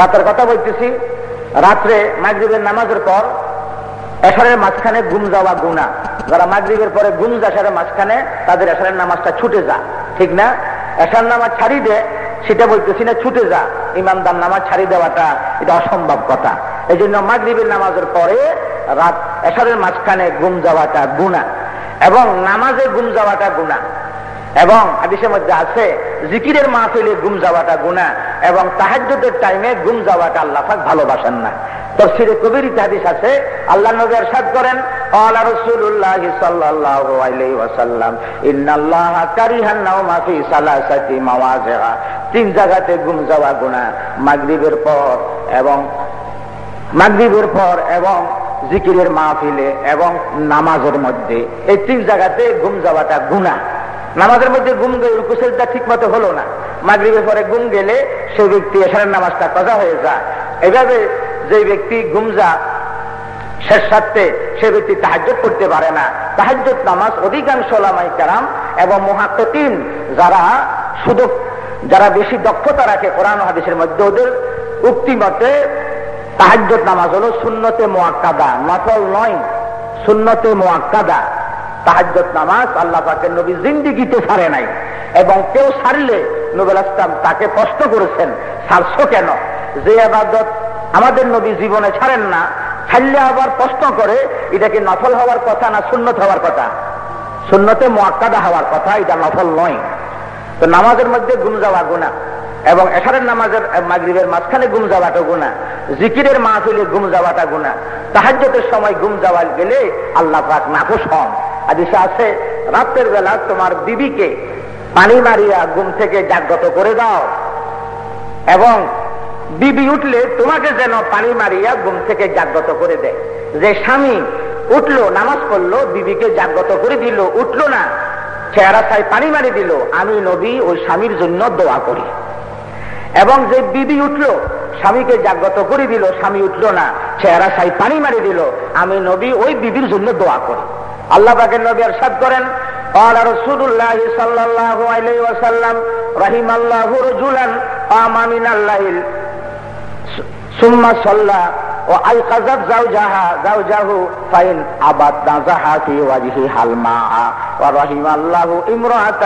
রাতের কথা বলতেছি, রাত্রে মাগরিবের নামাজের পর এসারের মাঝখানে ঘুম যাওয়া গুণা যারা মাগরিবের পরে ঘুম যাসারের মাঝখানে, তাদের এসারের নামাজটা ছুটে যা। ঠিক না? এসার নামাজ ছাড়ি দে, সেটা বলতেছি না ছুটে যা। ইমানদার নামাজ ছাড়ি দেওয়াটা, এটা অসম্ভব কথা। এই জন্য মাগরিবের নামাজের পরে রাত এসারের মাঝখানে ঘুম যাওয়াটা গুণা এবং নামাজে ঘুম যাওয়াটা গুণা এবং হাদিসের মধ্যে আছে জিকিরের মাহফিলে ঘুম যাওয়াটা গুণা এবং তাহাজ্যদের টাইমে ঘুম যাওয়াটা আল্লাহাক ভালোবাসেন না তফসিরে কবির হাদিস আছে আল্লাহ নবী ارشاد করেন قال رسول الله صلى الله عليه وسلم ان الله كره النوم في ثلاثه مواضع তিন জায়গাতে ঘুম যাওয়া গুনাহ মাগরিবের পর এবং মাগরিবের পর এবং জিকিরের মাহফিলে এবং নামাজের মধ্যে এই তিন জায়গাতে ঘুম যাওয়াটা গুনাহ নামাজের মধ্যে ঘুম গেলে রুকুসেজদা ঠিক মতো হলো না। মাগরিবের পরে ঘুম গেলে সেই ব্যক্তি এসারের নামাজটা কজা হয়ে যায়। এভাবে যে ব্যক্তি ঘুম যা শেষ সাথে সে ব্যক্তি তাহাজ করতে পারে না। তাহাজ নামাজ অধিকাংশ লামাই কারাম এবং মহাকিন যারা শুধু যারা বেশি দক্ষতা রাখে কোরআন হাদিসের মধ্যে, ওদের উক্তি মতে তাহাজ নামাজ হলো শূন্যতে মোয়াক্কাদা নফল নয় শূন্যতে মোয়াক্কাদা তাহাজ্জত নামাজ আল্লাহ পাকের নবী জিন্দিগিতে ছাড়ে নাই। এবং কেউ ছাড়লে নবুল আসলাম তাকে প্রশ্ন করেছেন। ছাড়ছো কেন? যে আবাদত আমাদের নবী জীবনে ছাড়েন না, ছাড়লে আবার প্রশ্ন করে, এটা কি নফল হওয়ার কথা না সুন্নত হওয়ার কথা? সুন্নতে মোয়াক্কাদা হওয়ার কথা, এটা নফল নয়। তো নামাজের মধ্যে গুম যাওয়া গুণা, এবং এশারের নামাজের মাগরিবের মাঝখানে গুম যাওয়াটা গুণা, জিকিরের মাহফিলে গুম যাওয়াটা গুণা তাহাজ্যতের সময় গুম যাওয়া গেলে আল্লাহ পাক নাকশ হন। আদিশা আছে, রাতের বেলা তোমার বিবিকে পানি মারিয়া ঘুম থেকে জাগ্রত করে দাও। এবং বিবি উঠলে তোমাকে যেন পানি মারিয়া ঘুম থেকে জাগ্রত করে দেয়। যে স্বামী উঠল, নামাজ পড়ল, বিবিকে জাগ্রত করে দিল, উঠল না চেহারা ছাই পানি মারি দিল, আমি নবী ওই স্বামীর জন্য দোয়া করি। এবং যে বিবি উঠল, স্বামীকে জাগ্রত করে দিল, স্বামী উঠল না চেহারা ছাই পানি মারি দিল, আমি নবী ওই বিবির জন্য দোয়া করি। আল্লাহ পাকের নবী আর করেন قال رسول الله صلى الله عليه وسلم رحم الله رجلا قام من الليل ثم صلى وأيقظت زوجها زوجه فإن أبت نزها في وجهها الماء ورحم الله امرأة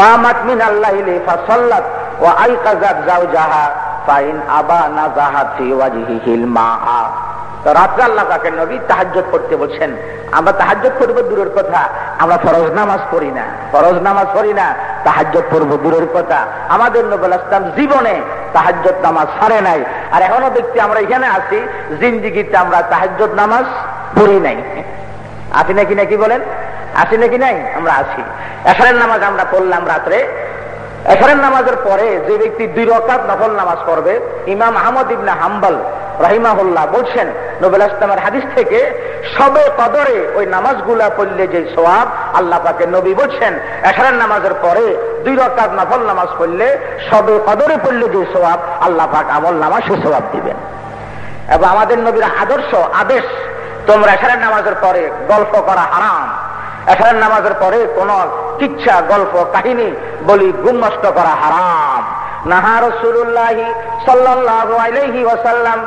قامت من الليل فصلت وأيقظت زوجها ফাইন আবা নাজাহাত ফি ওয়াজহিহিল মাআ রাত্রে আল্লাহ পাকের নবী তাহাজ্জুদ করতে বলছেন, আমরা তাহাজ্জুদ করব দূরের কথা, আমরা ফরজ নামাজ পড়ি না, ফরজ নামাজ পড়ি না, তাহাজ্জুদ পড়ব দূরের কথা। আমাদের নবুল ইসলাম জীবনে তাহাজ্জুদ নামাজ ছাড়ে নাই, আর এখনও দেখছি আমরা এখানে আছি, জিন্দিগিতে আমরা তাহাজ্জুদ নামাজ পড়ি নাই। আছি নাকি নাকি বলেন? আছি নাকি নাই? আমরা আছি। এশারের নামাজ আমরা পড়লাম রাত্রে। এশারের নামাজের পরে যে ব্যক্তি দুই রকাত নফল নামাজ পড়বে, ইমাম আহমদ ইবনা হাম্বল রাহিমাহুল্লাহ বলছেন নবুল ইসলামের হাদিস থেকে সবে কদরে ওই নামাজগুলা পড়লে যে সোয়াব আল্লাহ পাকে নবী বলছেন, এশারের নামাজের পরে দুই রকাত নফল নামাজ পড়লে সবে কদরে পড়লে যে সোয়াব আল্লাহ পাক আমল নামাজ সে সোয়াব দিবেন। এবং আমাদের নবীর আদর্শ, আদেশ, তোমরা এশারের নামাজের পরে গল্প করা হারাম। এশারের নামাজের পরে কোন কিচ্ছা গল্প, কাহিনী, বলি গুম নষ্ট করা হারাম। নাহা রসুল্লাহ সাল্লাল্লাহু আলাইহি ওয়াসাল্লাম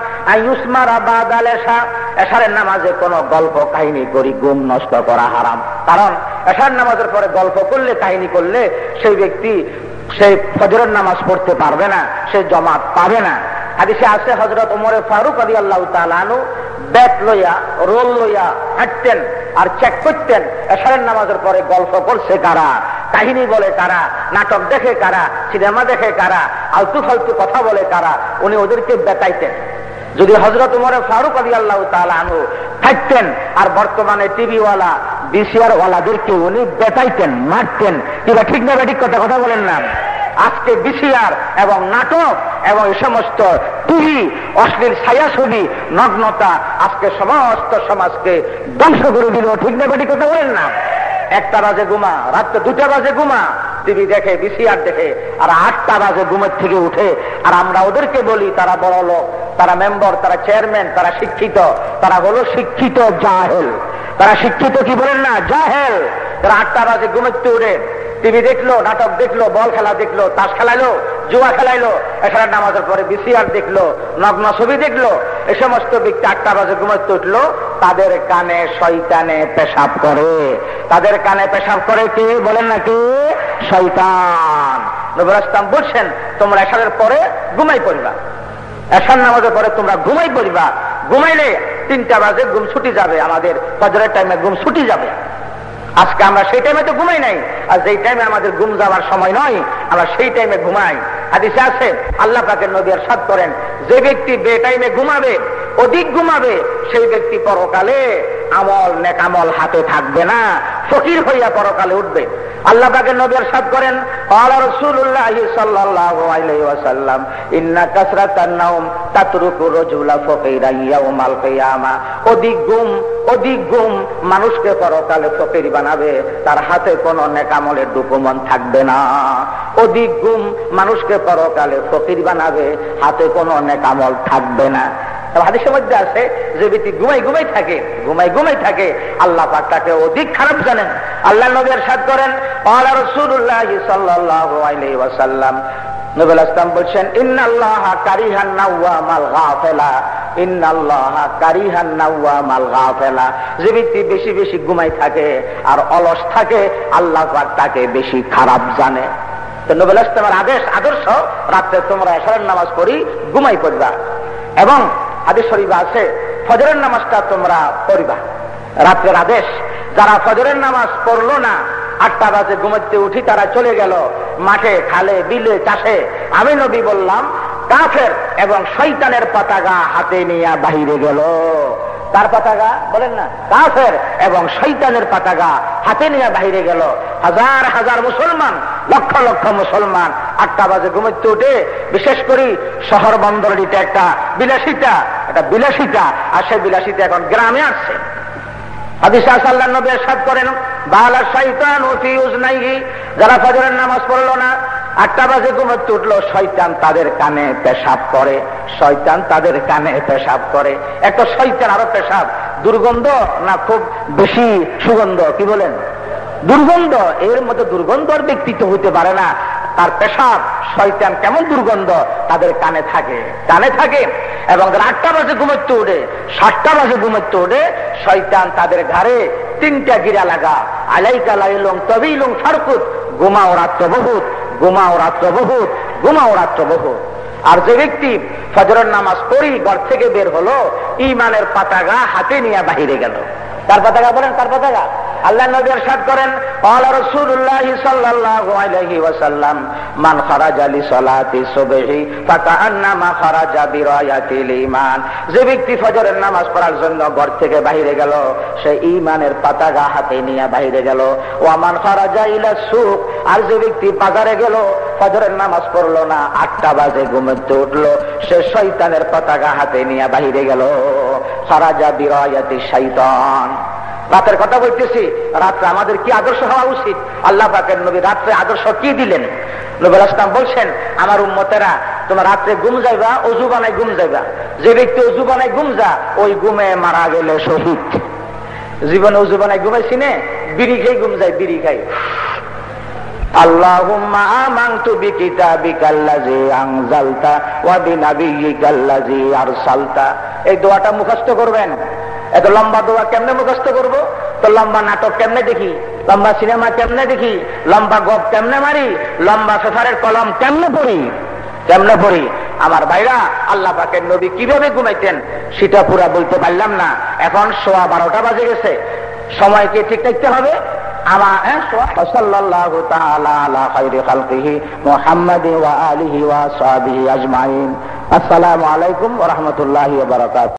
নামাজে কোন গল্প, কাহিনী করি গুম, নষ্ট করা হারাম। কারণ এশার নামাজের পরে গল্প করলে, কাহিনী করলে সেই ব্যক্তি সেই ফজরের নামাজ পড়তে পারবে না, সে জমাত পাবে না। হজরত ফারুক আদি আল্লাহ ব্যাট লইয়া, রোল লইয়া হাঁটতেন আর চেক করতেন, এশারের নামাজের পরে গল্প করছে কারা? কাহিনী বলে কারা? নাটক দেখে কারা? সিনেমা দেখে কারা? আলতু ফালতু কথা বলে কারা? উনি ওদেরকে বেতাইতেন যদি হজরত উমরে ফারুক আলী আল্লাহ তালু থাকতেন আর বর্তমানে টিভিওয়ালা বিসিআর ওয়ালাদেরকে উনি বেতাইতেন মারতেন, কিংবা ঠিক না ঠিক কথা কথা বলেন না। আজকে বিসিআর এবং নাটক এবং এই সমস্ত টিভি অশ্লীল ছায়া ছবি নগ্নতা আজকে সমস্ত সমাজকে ধ্বংস করে দিল, ঠিক না বেটি কথা বলেন না। একটা বাজে ঘুমা, রাত্রে দুটা বাজে ঘুমা। টিভি দেখে, বিসিআর দেখে, আর আটটা বাজে ঘুমের থেকে উঠে, আর আমরা ওদেরকে বলি, তারা বড় লোক, তারা মেম্বার, তারা চেয়ারম্যান, তারা শিক্ষিত, তারা হলো শিক্ষিত জাহেল। তারা শিক্ষিত কি বলেন না? জাহেল। আটটা বাজে ঘুমের উঠে টিভি দেখল, নাটক দেখল, বল খেলা দেখল, তাস খেলাইলো, জুয়া খেলাইলো এছাড়া নামাজের পরে বিসিআর দেখল, নগ্ন ছবি দেখল, এ সমস্ত ব্যক্তি আটটা বাজে ঘুমাতে উঠল, তাদের কানে শয়তানে পেশাব করে। তাদের কানে পেশাব করে কে? বলেন না কে? শৈতান নবুল বলছেন, তোমরা এসারের পরে ঘুমাই পড়িবা। এসার নামাজের পরে তোমরা ঘুমাই পড়িবা। ঘুমাইলে তিনটা বাজে, ঘুম ছুটি যাবে আমাদের। ফজরের টাইমে ঘুম ছুটি যাবে। আজকে আমরা সেই টাইমে তো ঘুমাই নাই। আর যেই টাইমে আমাদের ঘুম যাওয়ার সময় নয়, আমরা সেই টাইমে ঘুমাই। হাদিসে আছে, আল্লাহ পাকের নদী আর সাত করেন, যে ব্যক্তি বে টাইমে ঘুমাবে অধিক ঘুমাবে। সেই ব্যক্তি পরকালে আমল নেকামল হাতে থাকবে না। ফকির হইয়া পরকালে উঠবে। আল্লাহ পাকে নবীর সাদ করেন আলা রাসূলুল্লাহ সাল্লাল্লাহু আলাইহি ওয়াসাল্লাম, ইন্না কাসরাতান নাওম তাতরুকু রাজুলা ইয়াউমাল কিয়ামা। অধিক ঘুম অধিক ঘুম মানুষকে পরকালে ফকির বানাবে। তার হাতে কোনো নেকামলের ডকুমেন্ট থাকবে না। অধিক ঘুম মানুষকে পরকালে ফকির বানাবে। হাতে কোনো নেকামল থাকবে না। হাদিসের মধ্যে আছে, যে ব্যক্তি ঘুমাই ঘুমাই থাকে ঘুমাই ঘুমাই থাকে, আল্লাহ পাক তাকে অধিক খারাপ জানেন। আল্লাহ নবীর সাদ করেন আল্লাহ রসুল্লাহ সাল্লাহ আলাইহি ওয়াসাল্লাম। নবুল ইসলাম বলছেন, ইন্নাল্লাহ কারিহান নাওয়ামাল গাফেলা। ইন্নাল্লাহ কারিহান নাওয়ামাল গাফেলা। যে ব্যক্তি বেশি বেশি ঘুমাই থাকে আর অলস থাকে, আল্লাহ পাক তাকে বেশি খারাপ জানে। তো নবুল ইসলামের আদেশ, আদর্শ, রাত্রে তোমরা এশারের নামাজ পড়ি ঘুমাই পড়বা। এবং হাদিস শরীফ আছে, ফজরের নামাজটা তোমরা পড়িবা। রাত্রের আদেশ, যারা ফজরের নামাজ পড়ল না, আটটা বাজে ঘুমাতে উঠি তারা চলে গেল মাঠে খালে, বিলে, চাষে। আমি নবী বললাম, কাফের এবং শৈতানের পতাকা হাতে নিয়ে বাহিরে গেল। তার পতাকা, বলেন না, কাফের এবং শৈতানের পাতাগা হাতে নিয়ে বাহিরে গেল। হাজার হাজার মুসলমান, লক্ষ লক্ষ মুসলমান আটটা বাজে ঘুমোতে উঠে, বিশেষ করে শহর বন্দরটিতে একটা বিলাসিতা একটা বিলাসিতা, আর সেই বিলাসিতা এখন গ্রামে আসছে। যারা ফজরের নামাজ পড়ল না, আটটা বাজে উঠল তাদের কানে পেশাব করে তাদের কানে পেশাব করে। একটা আরও পেশাব, দুর্গন্ধ না খুব বেশি সুগন্ধ, কি বলেন? দুর্গন্ধ, এর মধ্যে দুর্গন্ধর ব্যক্তিত্ব হইতে পারে না। তার পেশাব, শয়তান কেমন দুর্গন্ধ, তাদের কানে থাকে। কানে থাকে এবং আটটা বাজে ঘুমাতে উঠে সাতটা বাজে ঘুমাতে উঠে শয়তান তাদের ঘাড়ে তিনটা গিরা লাগা। আলাইকা লাইলং তবিলং ফারকুত ঘুমাও রাত্র বহুত, ঘুমাও রাত্র বহুত, ঘুমাও রাত্র বহুত। আর যে ব্যক্তি ফজরের নামাজ পড়ি, ঘর থেকে বের হলো ইমানের পাতাগা হাতে নিয়ে বাহিরে গেল। তার পতাকা বলেন, তার পতাকা আল্লাহ নবী ارشاد করেন قال رسول الله صلى الله عليه وسلم من خرج لصلاه الصبح فكانما خرج برايه الايمان যে ব্যক্তি ফজরের নামাজ পড়ার জন্য ঘর থেকে বাইরে গেল সে ঈমানের পতাকা হাতে নিয়ে বাইরে গেল ওয়ামান খারাজা ইলা সুক আর যে ব্যক্তি বাজারে গেল ফজরের নামাজ পড়লো না আটটা বাজে ঘুমতে উঠলো সে শয়তানের পতাকা হাতে নিয়ে বাইরে গেল খারাজা বিরায়াতি শৈতান রাতের কথা বলতেছি, রাত্রে আমাদের কি আদর্শ হওয়া উচিত? আল্লাহ পাকের নবী রাত্রে আদর্শ কি দিলেন? নবীর আসলাম বলছেন, আমার উম্মতেরা, তোমার রাত্রে ঘুম যাইবা, অজু বানাই ঘুম যাইবা। যে ব্যক্তি অজু বানাই ঘুম যা, ওই ঘুমে মারা গেলে শহীদ। জীবনে অজু বানাই ঘুমাইছি নে, বিড়ি খাই ঘুম যায়, বিড়ি খাই। আল্লাহুম্মা এই দোয়াটা মুখস্থ করবেন। এত লম্বা দোয়া কেমনে মুখস্থ করব? তো লম্বা নাটক কেমনে দেখি? লম্বা সিনেমা কেমনে দেখি? লম্বা গপ কেমনে মারি? লম্বা ফেফারের কলম কেমনে পড়ি? কেমনে পড়ি? আমার ভাইরা, আল্লাহ পাকের নবী কীভাবে ঘুমাইতেন, সেটা পুরা বলতে পারলাম না। এখন সোয়া বারোটা বাজে গেছে। সময়কে ঠিক থাকতে হবে? আজমাইন। আসসালামু আলাইকুম রাহমাতুল্লাহি ওয়া বারাকাতুহু